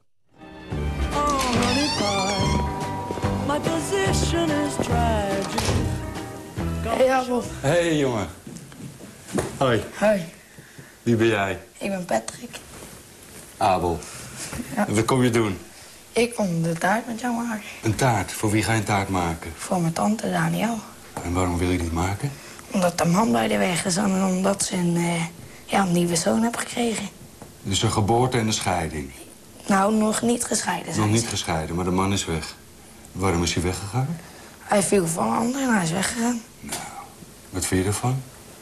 Hey Abel. Hey jongen. Hoi. Hoi. Wie ben jij? Ik ben Patrick. Abel. Ja. Wat kom je doen? Ik kom de taart met jou maken. Een taart? Voor wie ga je een taart maken? Voor mijn tante Daniel. En waarom wil je dit maken? Omdat de man bij de weg is en omdat ze een, uh, ja, een nieuwe zoon heeft gekregen. Dus een geboorte en een scheiding? Nou, nog niet gescheiden zijn Nog niet ze. gescheiden, maar de man is weg. Waarom is hij weggegaan? Hij viel van een ander en hij is weggegaan. Nou, wat vind je ervan?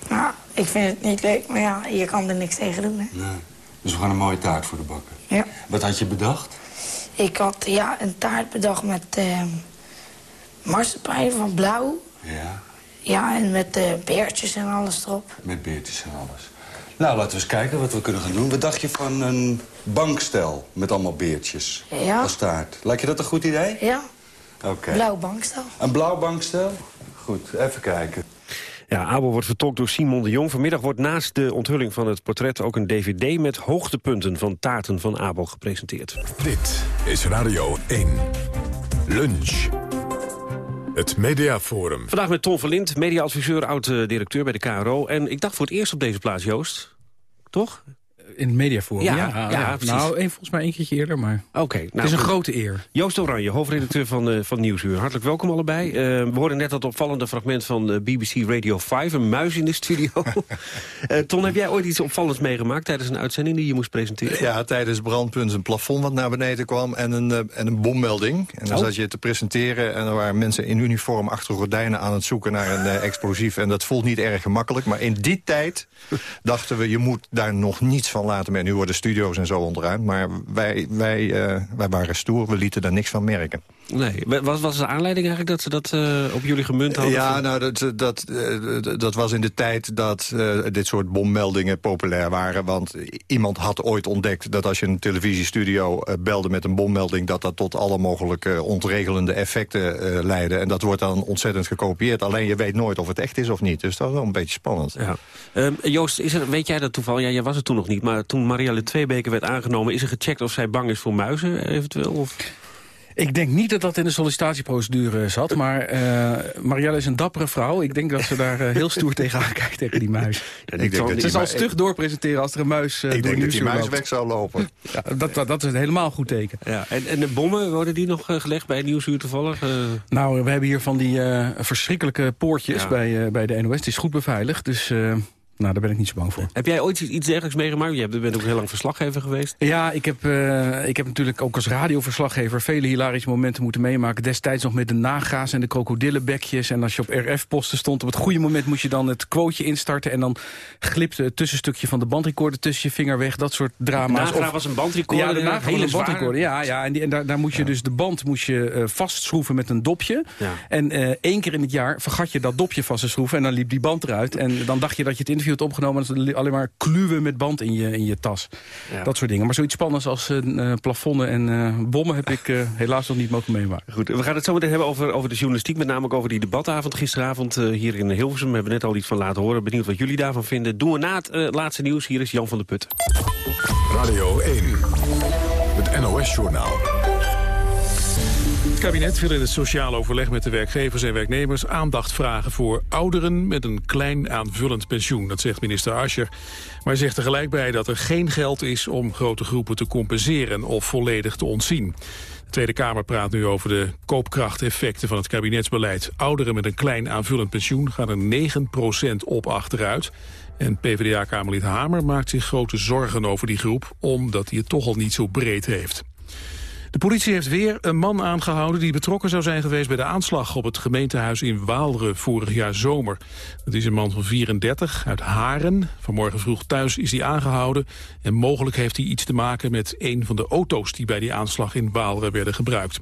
Nou, ik vind het niet leuk, maar ja, je kan er niks tegen doen, hè. Nee. Dus we gaan een mooie taart voor de bakker. Ja. Wat had je bedacht? Ik had ja, een taart bedacht met uh, marsepein van blauw. Ja, Ja, en met uh, beertjes en alles erop. met beertjes en alles. Nou, laten we eens kijken wat we kunnen gaan doen. Wat dacht je van een bankstel met allemaal beertjes Ja. als taart? Lijkt je dat een goed idee? Ja, Oké. blauw bankstel. Een blauw bankstel? Goed, even kijken. Ja, Abel wordt vertolkt door Simon de Jong. Vanmiddag wordt naast de onthulling van het portret... ook een dvd met hoogtepunten van taarten van Abel gepresenteerd. Dit is Radio 1. Lunch. Het Mediaforum. Vandaag met Ton Verlind, mediaadviseur, oud-directeur bij de KRO. En ik dacht voor het eerst op deze plaats, Joost. Toch? In het mediaforum, Ja, ja. ja, precies. nou, één, volgens mij één keertje eerder, maar Oké. het is een grote eer. Joost Oranje, hoofdredacteur van, eh, van Nieuwsuur. Hartelijk welkom allebei. Eh, we hoorden net dat opvallende fragment van eh, BBC Radio 5. Een muis in de studio. Eh, Ton, heb jij ooit iets opvallends meegemaakt... tijdens een uitzending die je moest presenteren? Ja, tijdens brandpunt een plafond wat naar beneden kwam en een, en een bommelding. En dan Oh. zat je te presenteren en er waren mensen in uniform achter gordijnen aan het zoeken naar een explosief. En dat voelt niet erg gemakkelijk, maar in die tijd dachten we, je moet daar nog niets van laten merken. Nu worden studio's en zo ontruimd. Maar wij, wij, eh, wij waren stoer, we lieten er niks van merken. Nee. Wat was de aanleiding eigenlijk dat ze dat eh, op jullie gemunt hadden? Ja, nou, dat, dat, eh, dat was in de tijd dat eh, dit soort bommeldingen populair waren. Want iemand had ooit ontdekt dat als je een televisiestudio eh, belde met een bommelding... dat dat tot alle mogelijke ontregelende effecten eh, leidde. En dat wordt dan ontzettend gekopieerd. Alleen je weet nooit of het echt is of niet. Dus dat is wel een beetje spannend. Ja. Ehm, Joost, is er, weet jij dat toeval? Ja, jij was het toen nog niet. Maar toen Marielle Tweebeke werd aangenomen... is er gecheckt of zij bang is voor muizen eventueel? Of? Ik denk niet dat dat in de sollicitatieprocedure zat. Maar eh Marielle is een dappere vrouw. Ik denk dat ze daar eh, heel stoer tegenaan kijkt tegen die muis. ik denk dat ze zal stug doorpresenteren als er een muis uh, Ik door denk dat die nieuwsuur muis loopt. weg zou lopen. Ja, dat, dat, dat is een helemaal goed teken. Ja. En, en de bommen, worden die nog gelegd bij Nieuwsuur toevallig? Nou, we hebben hier van die eh, verschrikkelijke poortjes Ja. bij, eh, bij de NOS. Het is goed beveiligd, dus eh, nou, daar ben ik niet zo bang voor. heb jij ooit iets, dergelijks meegemaakt? Je bent ook heel lang verslaggever geweest. Ja, ik heb, eh, ik heb natuurlijk ook als radioverslaggever vele hilarische momenten moeten meemaken. Destijds nog met de naga's en de krokodillenbekjes. En als je op RF-posten stond, op het goede moment moest je dan het quoteje instarten. En dan glipte het tussenstukje van de bandrecorder tussen je vinger weg. Dat soort drama's. Nagra Of- was een bandrecorder, Ja, de een Nagra was hele een zware. bandrecorder. Ja, ja, en, die, en daar, daar moest je dus de band moest je, eh, vastschroeven met een dopje. Ja. En eh, één keer in het jaar vergat je dat dopje vast te schroeven. En dan liep die band eruit. En dan dacht je dat je het interview had opgenomen. Li- alleen maar kluwen met band in je, in je tas. Ja. Dat soort dingen. Maar zoiets spannends als eh plafonnen en eh, bommen heb ik eh, helaas nog niet mogen meemaken. Goed, we gaan het zo meteen hebben over, over de journalistiek. Met name ook over die debatavond gisteravond eh, hier in Hilversum. We hebben net al iets van laten horen. Benieuwd wat jullie daarvan vinden. Doen we na het eh, laatste nieuws. Hier is Jan van der Putten. Radio 1. Het NOS-journaal. Het kabinet wil in het sociaal overleg met de werkgevers en werknemers aandacht vragen voor ouderen met een klein aanvullend pensioen. Dat zegt minister Ascher. Maar hij zegt tegelijk bij dat er geen geld is om grote groepen te compenseren of volledig te ontzien. De Tweede Kamer praat nu over de koopkrachteffecten van het kabinetsbeleid. Ouderen met een klein aanvullend pensioen gaan er 9% op achteruit. En PvdA-kamerlid Hamer maakt zich grote zorgen over die groep... omdat hij het toch al niet zo breed heeft. De politie heeft weer een man aangehouden die betrokken zou zijn geweest bij de aanslag op het gemeentehuis in Waalre vorig jaar zomer. Dat is een man van 34 uit Haren. Vanmorgen vroeg thuis is hij aangehouden en mogelijk heeft hij iets te maken met een van de auto's die bij die aanslag in Waalre werden gebruikt.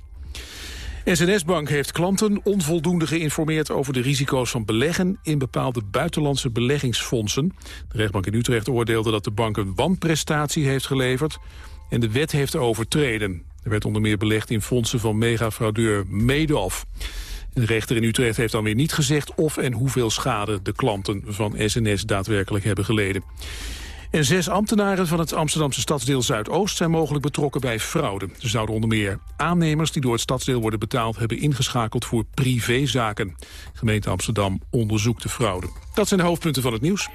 SNS-Bank heeft klanten onvoldoende geïnformeerd over de risico's van beleggen in bepaalde buitenlandse beleggingsfondsen. De rechtbank in Utrecht oordeelde dat de bank een wanprestatie heeft geleverd en de wet heeft overtreden. Er werd onder meer belegd in fondsen van megafraudeur Madoff. De rechter in Utrecht heeft dan weer niet gezegd of en hoeveel schade de klanten van SNS daadwerkelijk hebben geleden. En zes ambtenaren van het Amsterdamse stadsdeel Zuidoost zijn mogelijk betrokken bij fraude. Ze zouden onder meer aannemers die door het stadsdeel worden betaald hebben ingeschakeld voor privézaken. Gemeente Amsterdam onderzoekt de fraude. Dat zijn de hoofdpunten van het nieuws.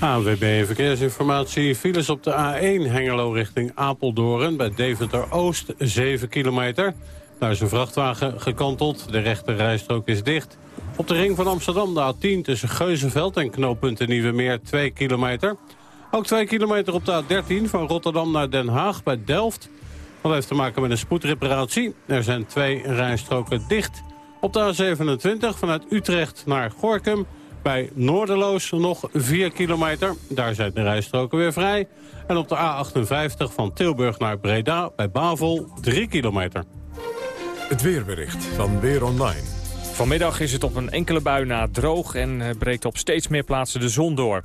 ANWB Verkeersinformatie. Files op de A1 Hengelo richting Apeldoorn bij Deventer Oost, 7 kilometer. Daar is een vrachtwagen gekanteld. De rechte rijstrook is dicht. Op de ring van Amsterdam de A10 tussen Geuzenveld en knooppunt Nieuwe Meer 2 kilometer. Ook 2 kilometer op de A13 van Rotterdam naar Den Haag bij Delft. Dat heeft te maken met een spoedreparatie. Er zijn twee rijstroken dicht. Op de A27 vanuit Utrecht naar Gorkum bij Noorderloos nog 4 kilometer. Daar zijn de rijstroken weer vrij. En op de A58 van Tilburg naar Breda bij Bavel 3 kilometer. Het weerbericht van Weer Online. Vanmiddag is het op een enkele bui na droog en eh, breekt op steeds meer plaatsen de zon door.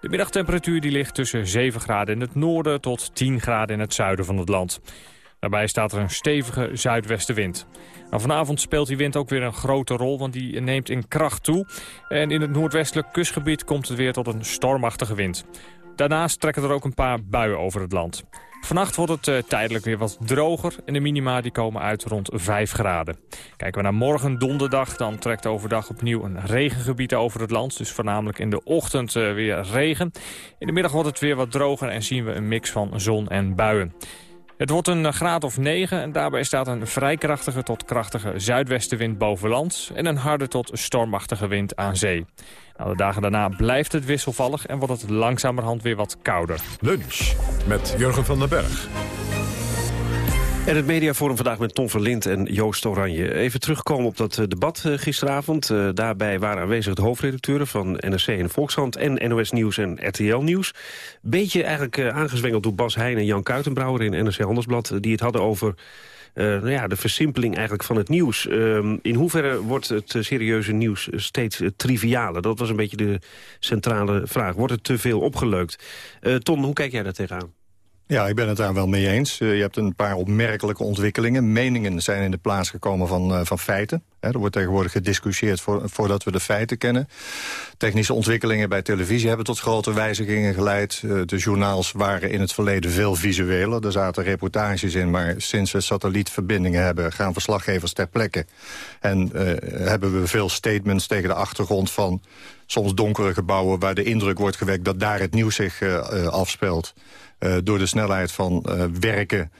De middagtemperatuur die ligt tussen 7 graden in het noorden tot 10 graden in het zuiden van het land. Daarbij staat er een stevige zuidwestenwind. Nou, vanavond speelt die wind ook weer een grote rol, want die neemt in kracht toe. En in het noordwestelijk kustgebied komt het weer tot een stormachtige wind. Daarnaast trekken er ook een paar buien over het land. Vannacht wordt het eh, tijdelijk weer wat droger en de minima die komen uit rond 5 graden. Kijken we naar morgen donderdag, dan trekt overdag opnieuw een regengebied over het land. Dus voornamelijk in de ochtend eh, weer regen. In de middag wordt het weer wat droger en zien we een mix van zon en buien. Het wordt een graad of 9 en daarbij staat een vrij krachtige tot krachtige zuidwestenwind boven land... en een harde tot stormachtige wind aan zee. De dagen daarna blijft het wisselvallig en wordt het langzamerhand weer wat kouder. Lunch met Jurgen van den Berg. En het mediaforum vandaag met Tom Verlind en Joost Oranje. Even terugkomen op dat eh, debat eh, gisteravond. Uh, daarbij waren aanwezig de hoofdredacteuren van NRC en Volkshand... en NOS Nieuws en RTL Nieuws. Beetje eigenlijk aangezwengeld door Bas Heijn en Jan Kuitenbrouwer in NRC Handelsblad... die het hadden over nou ja, de versimpeling eigenlijk van het nieuws. Ehm, in hoeverre wordt het serieuze nieuws steeds trivialer? Dat was een beetje de centrale vraag. Wordt het te veel opgeleukt? Ton, hoe kijk jij daar tegenaan? Ja, ik ben het daar wel mee eens. Uh, je hebt een paar opmerkelijke ontwikkelingen. Meningen zijn in de plaats gekomen van, uh, van feiten. Er wordt tegenwoordig gediscussieerd voor, voordat we de feiten kennen. Technische ontwikkelingen bij televisie hebben tot grote wijzigingen geleid. Uh, de journaals waren in het verleden veel visueler. Er zaten reportages in, maar sinds we satellietverbindingen hebben... gaan verslaggevers ter plekke. En hebben we veel statements tegen de achtergrond van soms donkere gebouwen... waar de indruk wordt gewekt dat daar het nieuws zich afspeelt. Uh, door de snelheid van uh, werken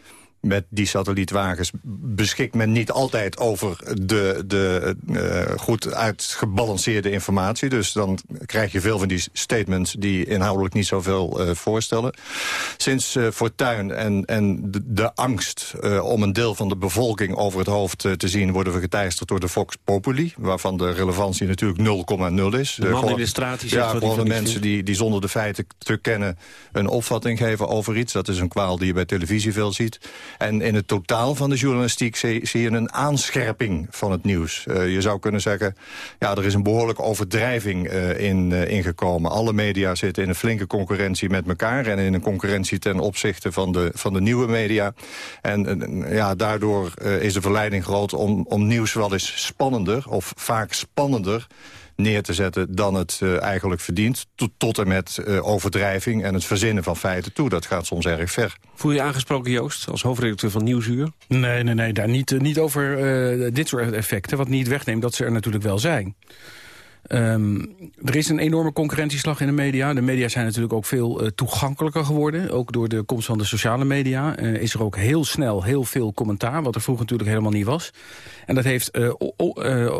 met die satellietwagens beschikt men niet altijd over de, de uh, goed uitgebalanceerde informatie. Dus dan krijg je veel van die statements die inhoudelijk niet zoveel uh, voorstellen. Sinds uh, Fortuin en, en de, de angst om een deel van de bevolking over het hoofd te zien... worden we geteisterd door de Fox Populi, waarvan de relevantie natuurlijk 0,0 is. De man in de straat die Ja, gewoon de mensen die, die zonder de feiten te kennen een opvatting geven over iets. Dat is een kwaal die je bij televisie veel ziet. En in het totaal van de journalistiek zie, je een aanscherping van het nieuws. Uh, je zou kunnen zeggen, ja, er is een behoorlijke overdrijving uh, in uh, ingekomen. Alle media zitten in een flinke concurrentie met elkaar... en in een concurrentie ten opzichte van de, van de nieuwe media. En ja, daardoor is de verleiding groot om, om nieuws wel eens spannender... of vaak spannender neer te zetten dan het uh, eigenlijk verdient. Tot, tot en met uh, overdrijving en het verzinnen van feiten toe. Dat gaat soms erg ver. Voel je aangesproken, Joost, als hoofdredacteur van Nieuwsuur? Nee, nee, nee, daar niet, niet over uh, dit soort effecten. Wat niet wegneemt dat ze er natuurlijk wel zijn. Um, er is een enorme concurrentieslag in de media. De media zijn natuurlijk ook veel uh, toegankelijker geworden. Ook door de komst van de sociale media uh, is er ook heel snel heel veel commentaar... wat er vroeger natuurlijk helemaal niet was. En dat heeft uh,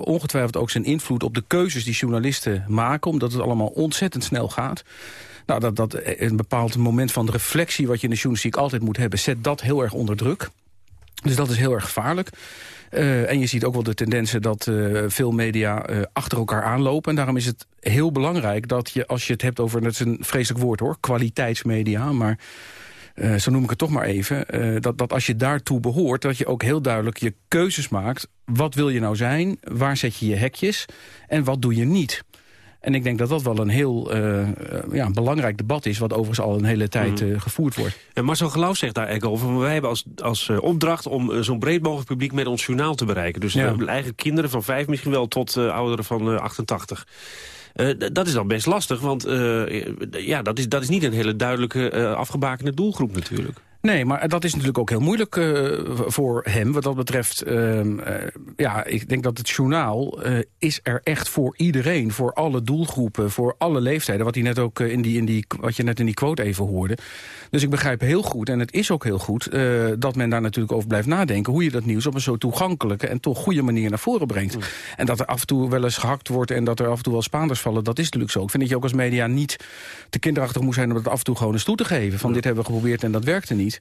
ongetwijfeld ook zijn invloed op de keuzes die journalisten maken... omdat het allemaal ontzettend snel gaat. Nou, dat, dat een bepaald moment van reflectie... wat je in de journalistiek altijd moet hebben... zet dat heel erg onder druk. Dus dat is heel erg gevaarlijk. Uh, en je ziet ook wel de tendensen dat uh, veel media uh, achter elkaar aanlopen. En daarom is het heel belangrijk dat je, als je het hebt over... dat is een vreselijk woord hoor, kwaliteitsmedia... maar zo noem ik het toch maar even... dat, dat als je daartoe behoort, dat je ook heel duidelijk je keuzes maakt. Wat wil je nou zijn? Waar zet je je hekjes? En wat doe je niet? En ik denk dat dat wel een heel uh, ja, belangrijk debat is... wat overigens al een hele tijd uh, gevoerd wordt. En Marcel Gelauw zegt daar eigenlijk over... wij hebben als, als uh, opdracht om zo'n breed mogelijk publiek met ons journaal te bereiken. Dus ja. eigen kinderen van vijf misschien wel tot ouderen van 88. dat is dan best lastig, want ja, dat, is, dat is niet een hele duidelijke afgebakende doelgroep natuurlijk. Nee, maar dat is natuurlijk ook heel moeilijk uh, voor hem. Wat dat betreft, uh, uh, ja, ik denk dat het journaal is er echt voor iedereen. Voor alle doelgroepen, voor alle leeftijden. Wat, hij net ook in die, in die, wat je net in die quote even hoorde. Dus ik begrijp heel goed, en het is ook heel goed... dat men daar natuurlijk over blijft nadenken... hoe je dat nieuws op een zo toegankelijke en toch goede manier naar voren brengt. Mm. En dat er af en toe wel eens gehakt wordt... en dat er af en toe wel Spaanders vallen, dat is natuurlijk zo. Ik vind dat je ook als media niet te kinderachtig moet zijn... om het af en toe gewoon eens toe te geven. Van dit hebben we geprobeerd en dat werkte niet.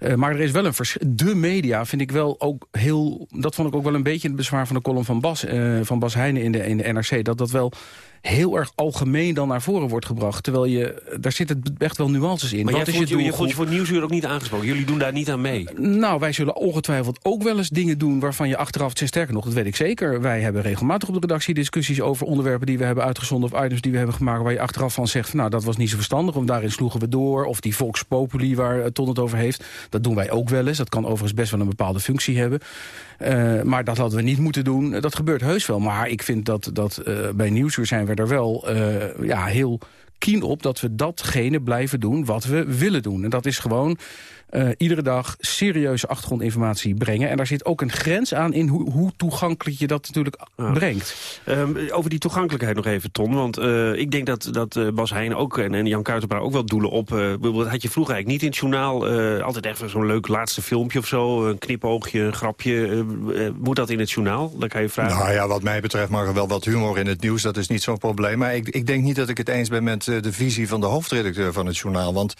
Uh, maar er is wel een verschil. De media vind ik wel ook heel... Dat vond ik ook wel een beetje het bezwaar van de column van Bas, uh, van Bas Heijnen in de, in de NRC. Dat dat wel heel erg algemeen dan naar voren wordt gebracht. Terwijl je, daar zitten echt wel nuances in. Maar Wat is je je, je voelt je voor Nieuwsuur ook niet aangesproken. Jullie doen daar niet aan mee. Nou, wij zullen ongetwijfeld ook wel eens dingen doen... waarvan je achteraf, sterker nog, dat weet ik zeker... wij hebben regelmatig op de redactie discussies over onderwerpen... die we hebben uitgezonden of items die we hebben gemaakt... waar je achteraf van zegt, van, nou, dat was niet zo verstandig... of daarin sloegen we door. Of die Vox Populi waar Ton het over heeft. Dat doen wij ook wel eens. Dat kan overigens best wel een bepaalde functie hebben. Uh, maar dat hadden we niet moeten doen. Dat gebeurt heus wel. Maar ik vind dat, dat uh, bij Nieuwsuur zijn we er wel ja, heel keen op... dat we datgene blijven doen wat we willen doen. En dat is gewoon uh, iedere dag serieuze achtergrondinformatie brengen. En daar zit ook een grens aan in hoe, hoe toegankelijk je dat natuurlijk ja. brengt. Um, over die toegankelijkheid nog even, Ton. Want uh, ik denk dat, dat uh, Bas Heijn ook en, en Jan Kuitenbrouw ook wel doelen op... bijvoorbeeld had je vroeger eigenlijk niet in het journaal... altijd even zo'n leuk laatste filmpje of zo, een knipoogje, een grapje. moet dat in het journaal? Dan kan je vragen. Nou ja, wat mij betreft mag er wel wat humor in het nieuws. Dat is niet zo'n probleem. Maar ik, ik denk niet dat ik het eens ben met de visie van de hoofdredacteur van het journaal. Want,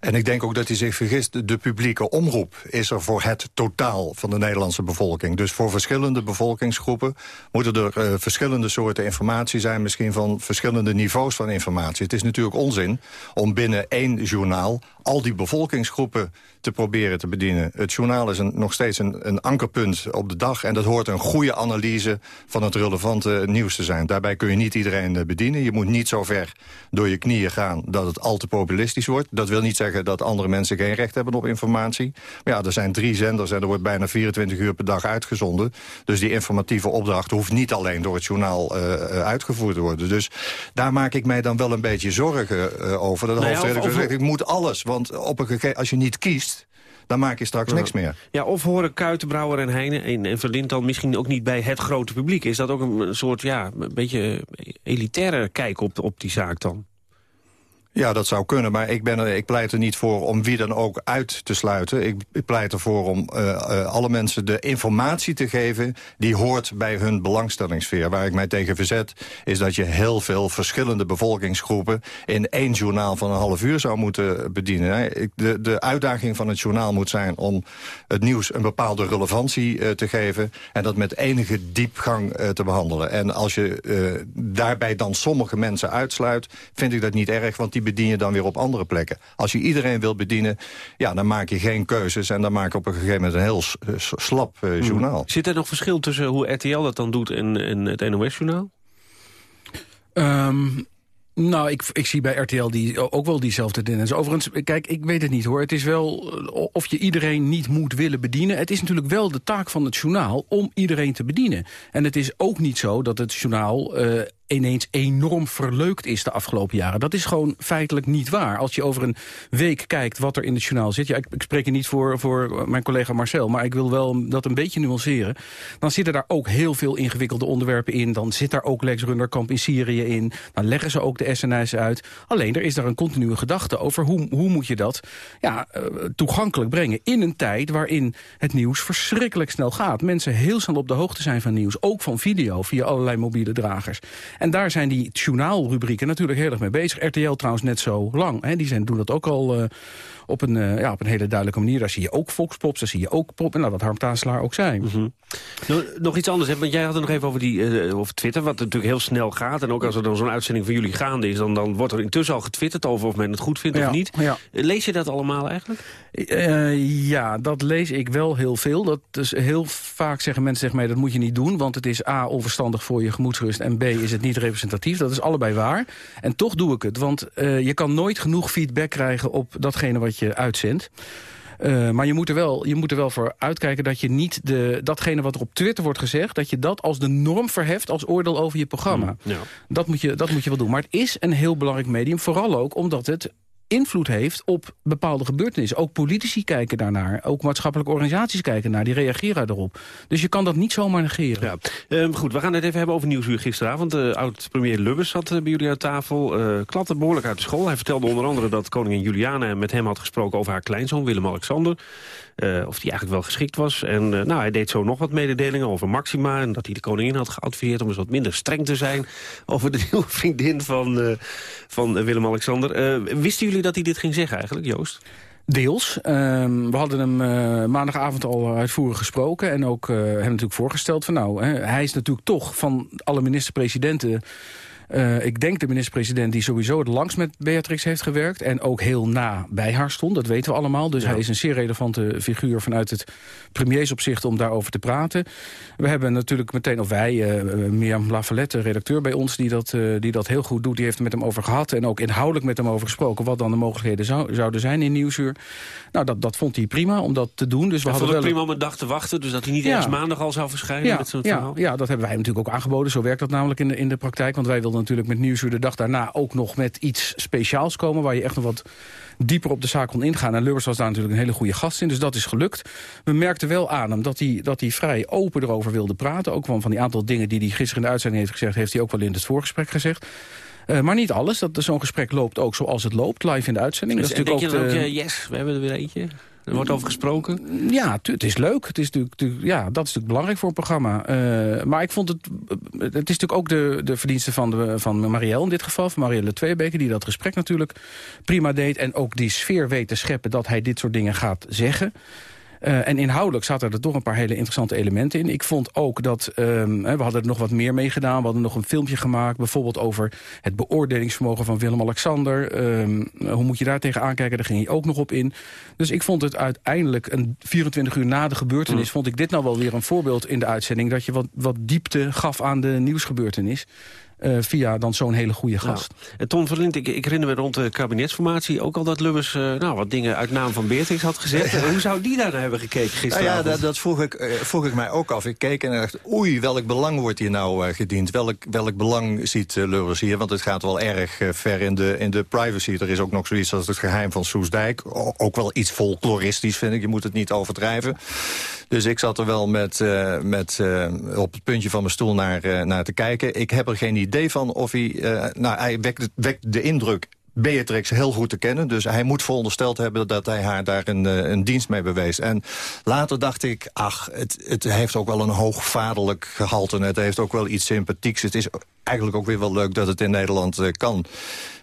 en ik denk ook dat hij zich vergist de publieke omroep is er voor het totaal van de Nederlandse bevolking. Dus voor verschillende bevolkingsgroepen moeten er uh, verschillende soorten informatie zijn. Misschien van verschillende niveaus van informatie. Het is natuurlijk onzin om binnen één journaal al die bevolkingsgroepen te proberen te bedienen. Het journaal is een, nog steeds een, een, ankerpunt op de dag... en dat hoort een goede analyse van het relevante nieuws te zijn. Daarbij kun je niet iedereen eh, bedienen. Je moet niet zo ver door je knieën gaan dat het al te populistisch wordt. Dat wil niet zeggen dat andere mensen geen recht hebben op informatie. Maar ja, er zijn drie zenders en er wordt bijna 24 uur per dag uitgezonden. Dus die informatieve opdracht hoeft niet alleen door het journaal uh, uitgevoerd te worden. Dus daar maak ik mij dan wel een beetje zorgen uh, over. Dat de nou ja, hoofdredacteur zegt, ik moet alles. Want op een gegeven, als je niet kiest dan maak je straks niks meer. Ja, of horen Kuitenbrouwer en Heine en, en Verlind dan misschien ook niet bij het grote publiek? Is dat ook een soort, ja, een beetje elitaire kijk op, op die zaak dan? Ja, dat zou kunnen, maar ik, ben ik pleit er niet voor om wie dan ook uit te sluiten. Ik, pleit ervoor om uh, uh, alle mensen de informatie te geven... die hoort bij hun belangstellingssfeer. Waar ik mij tegen verzet, is dat je heel veel verschillende bevolkingsgroepen... in één journaal van een half uur zou moeten bedienen. De, de uitdaging van het journaal moet zijn om het nieuws een bepaalde relevantie uh, te geven... en dat met enige diepgang te behandelen. En als je daarbij dan sommige mensen uitsluit, vind ik dat niet erg... want die bedien je dan weer op andere plekken. Als je iedereen wilt bedienen, ja, dan maak je geen keuzes... en dan maak je op een gegeven moment een heel slap uh, journaal. Zit er nog verschil tussen hoe RTL dat dan doet en, en het NOS-journaal? Um, nou, ik, ik zie bij RTL die, ook wel diezelfde dingen. Overigens, kijk, ik weet het niet hoor. Het is wel eh, of je iedereen niet moet willen bedienen. Het is natuurlijk wel de taak van het journaal om iedereen te bedienen. En het is ook niet zo dat het journaal uh, ineens enorm verleukt is de afgelopen jaren. Dat is gewoon feitelijk niet waar. Als je over een week kijkt wat er in het journaal zit... Ja, ik, spreek er niet voor, voor mijn collega Marcel... maar ik wil wel dat een beetje nuanceren. Dan zitten daar ook heel veel ingewikkelde onderwerpen in. Dan zit daar ook Lex Runderkamp in Syrië in. Dan leggen ze ook de SNS uit. Alleen, er is daar een continue gedachte over... hoe, hoe moet je dat ja, uh, toegankelijk brengen... in een tijd waarin het nieuws verschrikkelijk snel gaat. Mensen heel snel op de hoogte zijn van nieuws. Ook van video, via allerlei mobiele dragers. En daar zijn die journaalrubrieken natuurlijk heel erg mee bezig. RTL trouwens net zo lang. Hè. Die zijn, doen dat ook al uh, op, een, uh, ja, op een hele duidelijke manier. Daar zie je ook Foxpops, daar zie je ook Pop. En nou, wat Harm Taaslaar ook zei. Mm -hmm. nog, nog, iets anders, hè? want jij had het nog even over, die, uh, over Twitter... wat natuurlijk heel snel gaat. En ook als er dan zo'n uitzending van jullie gaande is... Dan, dan wordt er intussen al getwitterd over of men het goed vindt ja, of niet. Ja. Lees je dat allemaal eigenlijk? ja, dat lees ik wel heel veel. Dat is heel vaak zeggen mensen tegen mij... dat moet je niet doen, want het is A, onverstandig voor je gemoedsrust... en B, is het niet representatief. Dat is allebei waar. En toch doe ik het, want je kan nooit genoeg feedback krijgen... op datgene wat je uitzendt. Uh, maar je moet, er wel, je moet er wel voor uitkijken dat je niet de, datgene wat er op Twitter wordt gezegd... dat je dat als de norm verheft als oordeel over je programma. Mm, ja. dat, moet je, dat moet je wel doen. Maar het is een heel belangrijk medium, vooral ook omdat het invloed heeft op bepaalde gebeurtenissen. Ook politici kijken daarnaar. Ook maatschappelijke organisaties kijken naar. Die reageren daarop. Dus je kan dat niet zomaar negeren. Ja. Um, goed, we gaan het even hebben over Nieuwsuur gisteravond. De oud-premier Lubbers zat uh, bij jullie aan tafel. Uh, klapte behoorlijk uit de school. Hij vertelde onder andere dat koningin Juliana met hem had gesproken over haar kleinzoon Willem-Alexander. Uh, of die eigenlijk wel geschikt was. En uh, nou, hij deed zo nog wat mededelingen over Maxima... en dat hij de koningin had geadviseerd om eens wat minder streng te zijn... over de nieuwe vriendin van, uh, van Willem-Alexander. wisten jullie dat hij dit ging zeggen eigenlijk, Joost? Deels. Uh, we hadden hem maandagavond al uitvoerig gesproken... en ook uh, hem natuurlijk voorgesteld van nou... Hè, hij is natuurlijk toch van alle minister-presidenten... Uh, ik denk de minister-president die sowieso het langst met Beatrix heeft gewerkt... en ook heel na bij haar stond, dat weten we allemaal. Dus ja. hij is een zeer relevante figuur vanuit het premiersopzicht om daarover te praten. We hebben natuurlijk meteen, of wij, uh, Mirjam Lavalette, redacteur bij ons... Die dat, uh, die dat heel goed doet, die heeft met hem over gehad... en ook inhoudelijk met hem over gesproken... wat dan de mogelijkheden zou, zouden zijn in Nieuwsuur. Nou, dat, dat vond hij prima om dat te doen. Dus we hadden wel prima om een dag te wachten, dus dat hij niet ja. ergens maandag al zou verschijnen ja, met zo'n ja, verhaal? ja, dat hebben wij natuurlijk ook aangeboden. Zo werkt dat namelijk in de, in de praktijk, want wij wilden natuurlijk met Nieuwsuur de dag daarna ook nog met iets speciaals komen... waar je echt nog wat dieper op de zaak kon ingaan. En Lubbers was daar natuurlijk een hele goede gast in, dus dat is gelukt. We merkten wel aan hem dat hij, dat hij vrij open erover wilde praten. Ook van, die aantal dingen die hij gisteren in de uitzending heeft gezegd... heeft hij ook wel in het voorgesprek gezegd. Uh, maar niet alles. Zo'n gesprek loopt ook zoals het loopt, live in de uitzending. Dus dat is natuurlijk ook, ook de... ook uh, yes, we hebben er weer eentje. Er wordt over gesproken? Ja, het is leuk. Het is natuurlijk, ja, dat is natuurlijk belangrijk voor een programma. Uh, maar ik vond het... Het is natuurlijk ook de, de verdienste van, de, van Marielle in dit geval. Van Marielle Tweebeke, die dat gesprek natuurlijk prima deed. En ook die sfeer weet te scheppen dat hij dit soort dingen gaat zeggen. Uh, en inhoudelijk zaten er toch een paar hele interessante elementen in. Ik vond ook dat, um, we hadden er nog wat meer mee gedaan. We hadden nog een filmpje gemaakt, bijvoorbeeld over het beoordelingsvermogen van Willem-Alexander. Um, hoe moet je daar tegen aankijken, daar ging hij ook nog op in. Dus ik vond het uiteindelijk, een 24 uur na de gebeurtenis... Mm. vond ik dit nou wel weer een voorbeeld in de uitzending... dat je wat, wat diepte gaf aan de nieuwsgebeurtenis. Uh, via dan zo'n hele goede gast. Ja. En Tom Verlind, ik, ik, herinner me rond de kabinetsformatie... ook al dat Lubbers uh, nou, wat dingen uit naam van Beatrix had gezegd. Ja. Hoe zou die daar naar hebben gekeken gisteren? Nou ja, dat, dat vroeg, ik, uh, vroeg ik mij ook af. Ik keek en dacht, oei, welk belang wordt hier nou gediend? Welk, welk belang ziet Lubbers hier? Want het gaat wel erg ver in de, in de privacy. Er is ook nog zoiets als het geheim van Soesdijk. O, ook wel iets folkloristisch, vind ik. Je moet het niet overdrijven. Dus ik zat er wel met, uh, met, uh, op het puntje van mijn stoel naar, uh, naar te kijken. Ik heb er geen idee van of hij... nou, hij wekt, wekt de indruk Beatrix heel goed te kennen. Dus hij moet verondersteld hebben dat hij haar daar een, een dienst mee bewees. En later dacht ik, ach, het, het heeft ook wel een hoog vaderlijk gehalte. Het heeft ook wel iets sympathieks. Het is eigenlijk ook weer wel leuk dat het in Nederland uh, kan.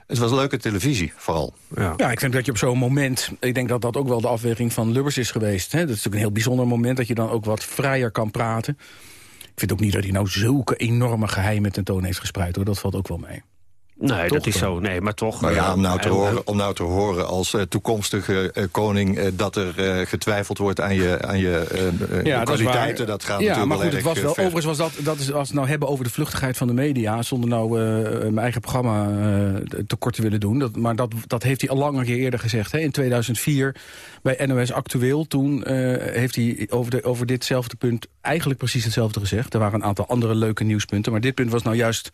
Het was leuke televisie, vooral. Ja. ja, ik vind dat je op zo'n moment... Ik denk dat dat ook wel de afweging van Lubbers is geweest. Hè? Dat is natuurlijk een heel bijzonder moment... dat je dan ook wat vrijer kan praten. Ik vind ook niet dat hij nou zulke enorme geheimen tentoon heeft gespreid. hoor. Dat valt ook wel mee. Nee, dat is zo. Nee, maar toch... Nou ja, om nou te, horen, om nou te horen als uh, toekomstige uh, koning... Uh, dat er getwijfeld wordt aan je, aan je ja, kwaliteiten, dat, dat gaat ja, natuurlijk maar goed, het was wel, ver. Overigens was dat, dat is, als we het nou hebben over de vluchtigheid van de media... zonder nou mijn eigen programma tekort te willen doen... Dat, maar dat, dat heeft hij al lang een keer eerder gezegd. Hè? In 2004 bij NOS Actueel, toen heeft hij over, de, over ditzelfde punt... eigenlijk precies hetzelfde gezegd. Er waren een aantal andere leuke nieuwspunten, maar dit punt was nou juist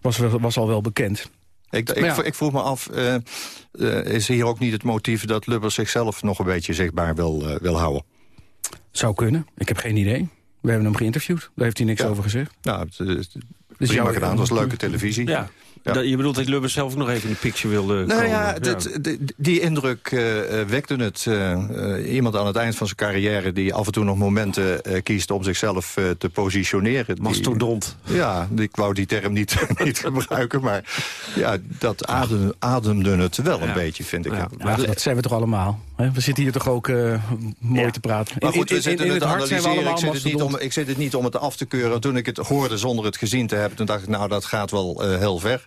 was, was al wel bekend. Ik, ik, ja. ik, vroeg me af, uh, uh, is hier ook niet het motief... dat Lubbers zichzelf nog een beetje zichtbaar wil, uh, wil houden? Zou kunnen. Ik heb geen idee. We hebben hem geïnterviewd. Daar heeft hij niks ja. over gezegd. Nou, het, het, dus prima gedaan. Het was leuke televisie. Ja. Ja. Je bedoelt dat Lubbers zelf nog even in de picture wilde nou, komen? Ja, dit, die, die indruk uh, wekte het. Uh, iemand aan het eind van zijn carrière... die af en toe nog momenten uh, kiest om zichzelf te positioneren. Mastodont. Die, ja, ik wou die term niet, niet gebruiken. Maar ja, dat adem, ademde het wel een beetje, vind ik. Ja. Maar dat zijn we toch allemaal? Hè? We zitten hier toch ook mooi te praten. Maar goed, we zitten in, in, in het, het hart zijn we ik zit, het niet om, ik zit het niet om het af te keuren. Toen ik het hoorde zonder het gezien te hebben... toen dacht ik, nou, dat gaat wel heel ver.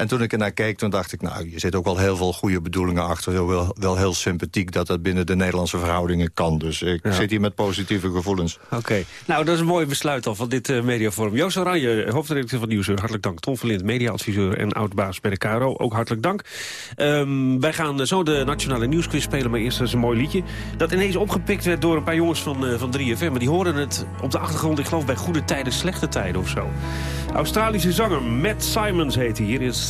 En toen ik ernaar keek, toen dacht ik... nou, je zit ook wel heel veel goede bedoelingen achter. Wel, wel heel sympathiek dat dat binnen de Nederlandse verhoudingen kan. Dus ik ja. zit hier met positieve gevoelens. Oké. Okay. Nou, dat is een mooi besluit al van dit uh, mediaforum. Joost Oranje, hoofdredacteur van Nieuwsuur, hartelijk dank. Tom Verlind, mediaadviseur en oud-baas bij de KRO, ook hartelijk dank. Um, wij gaan zo de Nationale Nieuwsquiz spelen, maar eerst eens een mooi liedje. Dat ineens opgepikt werd door een paar jongens van, uh, van 3FM. Maar die horen het op de achtergrond, ik geloof bij goede tijden, slechte tijden of zo. Australische zanger Matt Simons heet hij. Hier is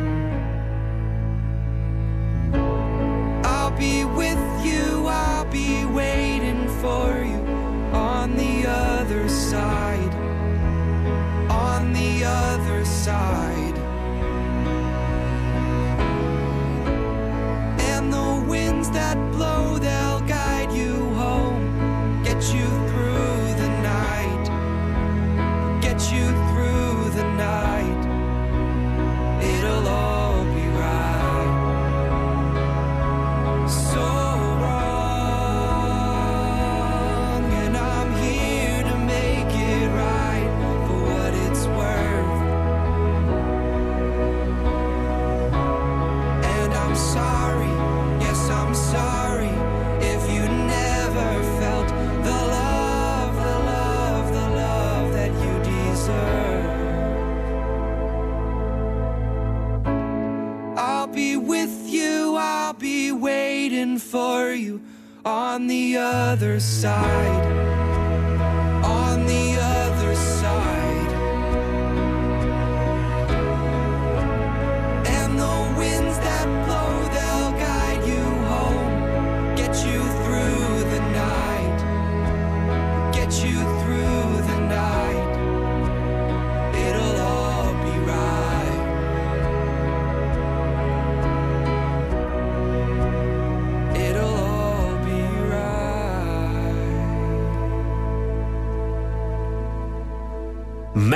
On the other side.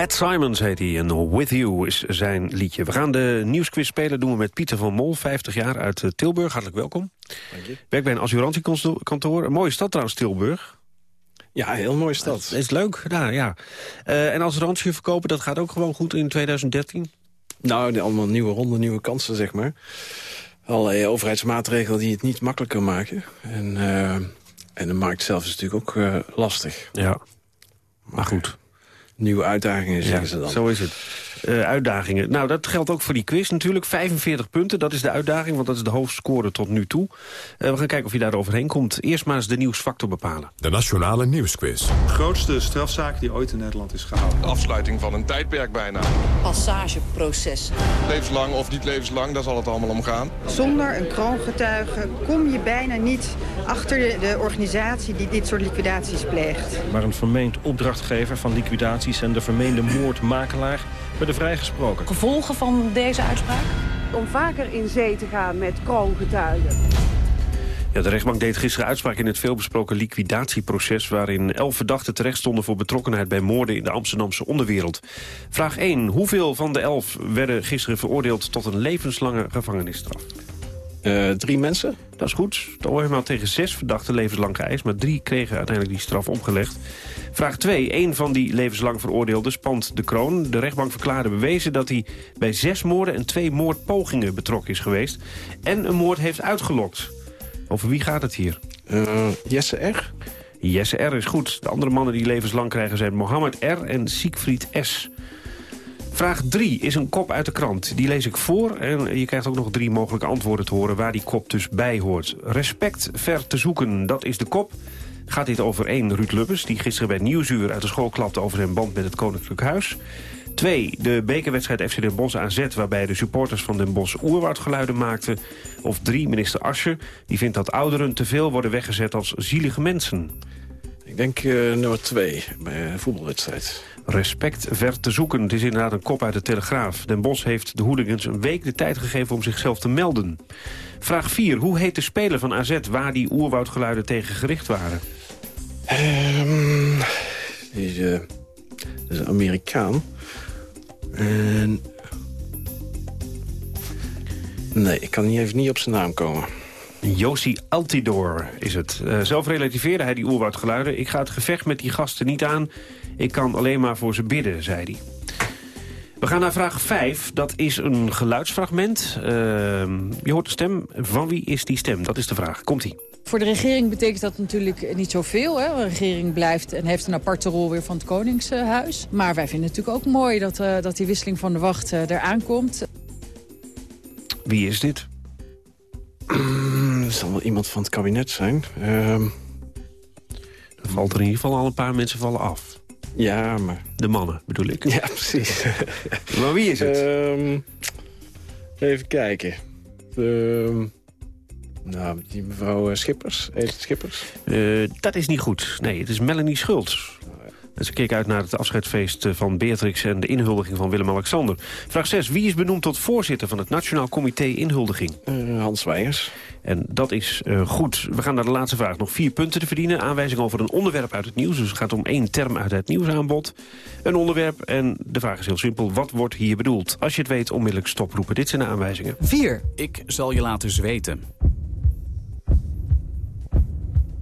Matt Simons heet hij en With You is zijn liedje. We gaan de nieuwsquiz spelen, doen we met Pieter van Mol, 50 jaar uit eh, Tilburg. Hartelijk welkom. Dank je. Werkt bij een assurantiekantoor. Een mooie stad trouwens, Tilburg. Ja, een heel mooie stad. Is leuk, ja. ja. Eh, en assurantie verkopen, dat gaat ook gewoon goed in 2013? Nou, allemaal nieuwe ronde, nieuwe kansen, zeg maar. Allerlei overheidsmaatregelen die het niet makkelijker maken. En, eh, en de markt zelf is natuurlijk ook eh, lastig. Ja, maar goed. Nieuwe uitdagingen, zeggen ze dan. Zo is het. Eh, uitdagingen. Nou, dat geldt ook voor die quiz natuurlijk. 45 punten, dat is de uitdaging, want dat is de hoofdscore tot nu toe. Eh, we gaan kijken of je daar overheen komt. Eerst maar eens de nieuwsfactor bepalen. De Nationale Nieuwsquiz. grootste strafzaak die ooit in Nederland is gehouden. Afsluiting van een tijdperk bijna. passageproces. Levenslang of niet levenslang, daar zal het allemaal om gaan. Zonder een kroongetuige kom je bijna niet achter de, de organisatie die dit soort liquidaties pleegt. Maar een vermeend opdrachtgever van en de vermeende moordmakelaar werden vrijgesproken. Gevolgen van deze uitspraak? Om vaker in zee te gaan met kroongetuigen. Ja, de rechtbank deed gisteren uitspraak in het veelbesproken liquidatieproces... waarin elf verdachten terecht stonden voor betrokkenheid bij moorden in de Amsterdamse onderwereld. Vraag 1. Hoeveel van de elf werden gisteren veroordeeld tot een levenslange gevangenisstraf? Eh, drie mensen? Dat is goed. De OM had tegen zes verdachten levenslang geëist... maar drie kregen uiteindelijk die straf opgelegd. Vraag 2. Een van die levenslang veroordeelden spant de kroon. De rechtbank verklaarde bewezen dat hij bij zes moorden... en twee moordpogingen betrokken is geweest... en een moord heeft uitgelokt. Over wie gaat het hier? Eh, Jesse R. Jesse R. is goed. De andere mannen die levenslang krijgen zijn Mohammed R. en Siegfried S. Vraag 3 is een kop uit de krant. Die lees ik voor en je krijgt ook nog drie mogelijke antwoorden te horen... waar die kop dus bij hoort. Respect ver te zoeken, dat is de kop. Gaat dit over 1. Ruud Lubbers, die gisteren bij Nieuwsuur uit de school klapte... over zijn band met het Koninklijk Huis. 2. De bekerwedstrijd FC Den Bosch AZ... waarbij de supporters van Den Bosch oerwoudgeluiden maakten. Of 3. Minister Ascher, die vindt dat ouderen te veel worden weggezet als zielige mensen. Ik denk eh, nummer twee bij een voetbalwedstrijd. Respect ver te zoeken. Het is inderdaad een kop uit de Telegraaf. Den Bosch heeft de hooligans een week de tijd gegeven om zichzelf te melden. Vraag 4. Hoe heet de speler van AZ waar die oerwoudgeluiden tegen gericht waren? Dat is een Amerikaan. En... Nee, ik kan niet even niet op zijn naam komen. Josie Altidor is het. Eh, zelf relativeerde hij die oerwoudgeluiden. Ik ga het gevecht met die gasten niet aan. Ik kan alleen maar voor ze bidden, zei hij. We gaan naar vraag 5. Dat is een geluidsfragment. Ehm, je hoort de stem. Van wie is die stem? Dat is de vraag. Komt-ie. Voor de regering betekent dat natuurlijk niet zoveel. Hè? De regering blijft en heeft een aparte rol weer van het Koningshuis. Maar wij vinden het natuurlijk ook mooi dat, eh, dat die wisseling van de wacht eh, eraan komt. Wie is dit? Dat zal wel iemand van het kabinet zijn. Ehm, Er valt er in ieder geval al een paar mensen vallen af. Ja, maar... De mannen, bedoel ik. Ja, precies. maar wie is het? Ehm, even kijken. Ehm, nou, die mevrouw eh, Schippers. Edith Schippers. Eh, dat is niet goed. Nee, het is Melanie Schultz. En ze keek uit naar het afscheidsfeest eh, van Beatrix en de inhuldiging van Willem-Alexander. Vraag 6. Wie is benoemd tot voorzitter van het Nationaal Comité Inhuldiging? Hans Weijers. En dat is eh, goed. We gaan naar de laatste vraag. Nog vier punten te verdienen. Aanwijzing over een onderwerp uit het nieuws. Dus het gaat om één term uit het nieuwsaanbod. Een onderwerp en de vraag is heel simpel. Wat wordt hier bedoeld? Als je het weet, onmiddellijk stoproepen. Dit zijn de aanwijzingen. 4. Ik zal je laten zweten.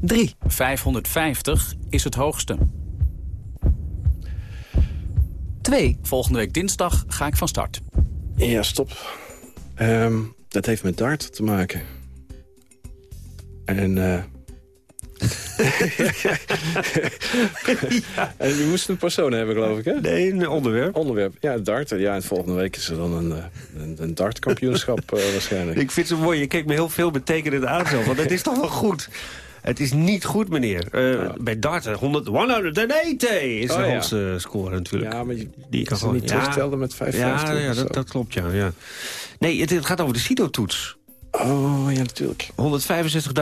3. 550 is het hoogste. 2. Volgende week dinsdag ga ik van start. Ja, stop. Ehm, dat heeft met dart te maken. En... eh En moest een persoon hebben, geloof ik, hè? Nee, een onderwerp. Onderwerp, ja, dart. Ja, en volgende week is er dan een, eh, een, een dartkampioenschap eh, waarschijnlijk. Ik vind het zo mooi. Je kijkt me heel veel betekenend aan zo. Want het is toch wel goed. Het is niet goed, meneer. Eh, Bij darten 100, 180 is Oh, de ja. score natuurlijk. Ja, maar je, Die kan ze niet terugtelde met 550 Ja, ja dat, dat klopt, ja. ja. Nee, het, het gaat over de CITO-toets. Oh, ja, natuurlijk.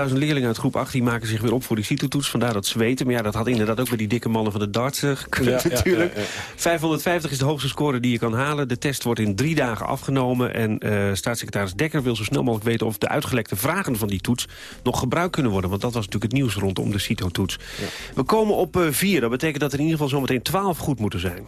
165.000 leerlingen uit groep 8 die maken zich weer op voor die CITO-toets. Vandaar dat zweten. Maar ja, dat had inderdaad ook bij die dikke mannen van de darts eh, Ja, natuurlijk. ja, ja. 550 is de hoogste score die je kan halen. De test wordt in drie dagen afgenomen. En eh, staatssecretaris Dekker wil zo snel mogelijk weten... of de uitgelekte vragen van die toets nog gebruikt kunnen worden. Want dat was natuurlijk het nieuws rondom de CITO-toets. We komen op eh, vier. Dat betekent dat er in ieder geval zometeen 12 goed moeten zijn.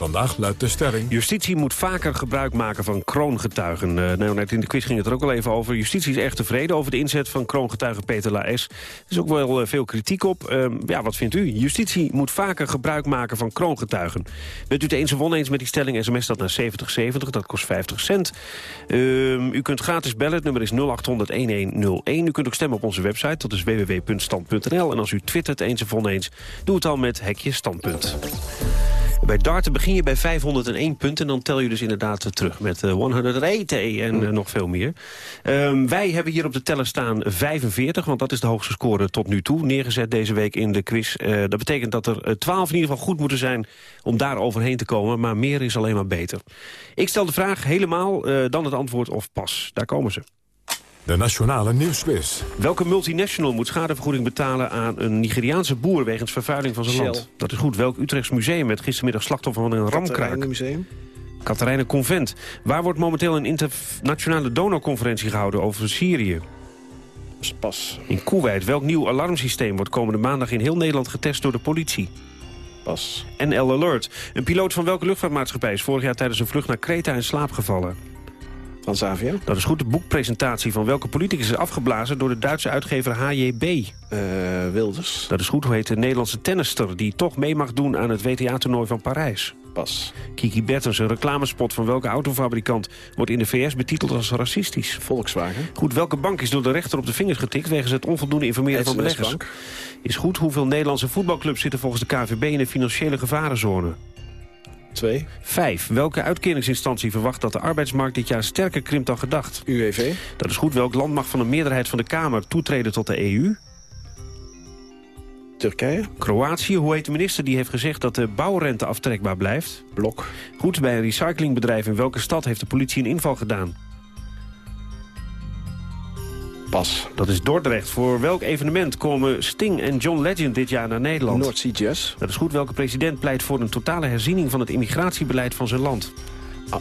Vandaag luidt de stelling... Justitie moet vaker gebruik maken van kroongetuigen. Uh, net in de quiz ging het er ook al even over. Justitie is erg tevreden over de inzet van kroongetuige Peter Laes. Er is ook wel uh, veel kritiek op. Uh, ja, wat vindt u? Justitie moet vaker gebruik maken van kroongetuigen. Bent u het eens of oneens met die stelling? SMS dat naar 7070, dat kost 50 cent. Ehm, u kunt gratis bellen, het nummer is 0800-1101. U kunt ook stemmen op onze website, dat is www.stand.nl. En als u twittert eens of oneens, doe het dan met hekje standpunt. Bij darten begin je bij 501 punten... en dan tel je dus inderdaad terug met uh, 180 en uh, nog veel meer. Um, wij hebben hier op de teller staan 45, want dat is de hoogste score tot nu toe... neergezet deze week in de quiz. Uh, dat betekent dat er 12 in ieder geval goed moeten zijn om daar overheen te komen... maar meer is alleen maar beter. Ik stel de vraag helemaal, dan het antwoord of pas. Daar komen ze. De Nationale Nieuwsquiz. Welke multinational moet schadevergoeding betalen aan een Nigeriaanse boer wegens vervuiling van zijn Shell. land? Dat is goed. Welk Utrechts museum met gistermiddag slachtoffer van een ramkraak? Museum. Katerijnen Convent. Waar wordt momenteel een internationale donorconferentie gehouden over Syrië? Pas. In Kuwait. Welk nieuw alarmsysteem wordt komende maandag in heel Nederland getest door de politie? Pas. NL Alert. Een piloot van welke luchtvaartmaatschappij is vorig jaar tijdens een vlucht naar Kreta in slaap gevallen? Dat is goed. De boekpresentatie van welke politicus is afgeblazen door de Duitse uitgever HJB? Uh, Wilders. Dat is goed. Hoe heet de Nederlandse tennister die toch mee mag doen aan het WTA-toernooi van Parijs? Pas. Kiki Bertens, een reclamespot van welke autofabrikant wordt in de VS betiteld als racistisch? Volkswagen. Goed, welke bank is door de rechter op de vingers getikt wegens het onvoldoende informeren van beleggers? Bank. Is goed. Hoeveel Nederlandse voetbalclubs zitten volgens de KVB in de financiële gevarenzone? Twee. Vijf. Welke uitkeringsinstantie verwacht dat de arbeidsmarkt dit jaar sterker krimpt dan gedacht? UWV. Dat is goed. Welk land mag van een meerderheid van de Kamer toetreden tot de E EU? Turkije. Kroatië. Hoe heet de minister die heeft gezegd dat de bouwrente aftrekbaar blijft? Blok. Goed. Bij een recyclingbedrijf in welke stad heeft de politie een inval gedaan? Pas. Dat is Dordrecht. Voor welk evenement komen Sting en John Legend dit jaar naar Nederland? North Sea Jazz. Dat is goed. Welke president pleit voor een totale herziening van het immigratiebeleid van zijn land?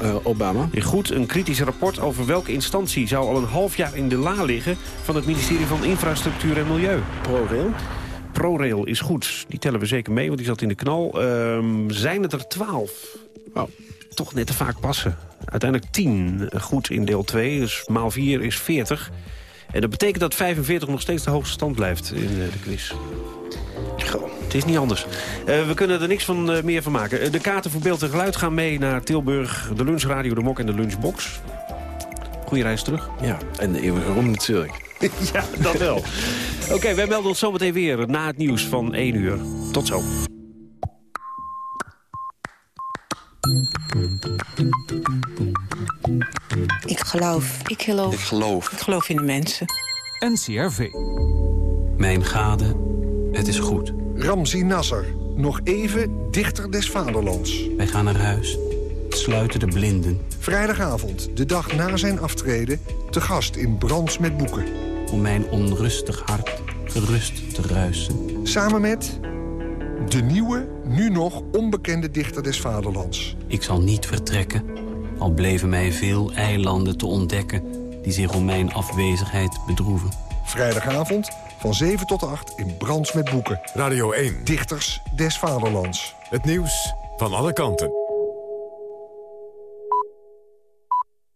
Uh, Obama. Goed, een kritisch rapport over welke instantie zou al een half jaar in de la liggen van het ministerie van Infrastructuur en Milieu. ProRail. ProRail is goed. Die tellen we zeker mee, want die zat in de knal. Um, zijn het er twaalf? Oh. Toch net te vaak passen. Uiteindelijk tien goed in deel 2, dus maal 4 is 40. En dat betekent dat 45 nog steeds de hoogste stand blijft in de quiz. Goh. Het is niet anders. Uh, we kunnen er niks van, uh, meer van maken. De kaarten voor beeld en geluid gaan mee naar Tilburg. De lunchradio, de mok en de lunchbox. Goeie reis terug. Ja, en de eeuwige natuurlijk. ja, dat wel. Oké, okay, wij melden ons zometeen weer na het nieuws van 1 uur. Tot zo. Ik geloof. Ik geloof. Ik geloof. Ik geloof in de mensen. NCRV. Mijn gade, het is goed. Ramzi Nasser. Nog even dichter des vaderlands. Wij gaan naar huis. Sluiten de blinden. Vrijdagavond, de dag na zijn aftreden... te gast in Brands met Boeken. Om mijn onrustig hart gerust te ruisen. Samen met de nieuwe, nu nog onbekende dichter des vaderlands. Ik zal niet vertrekken, al bleven mij veel eilanden te ontdekken... die zich om mijn afwezigheid bedroeven. Vrijdagavond van 7 tot 8 in Brands met Boeken. Radio 1. Dichters des vaderlands. Het nieuws van alle kanten.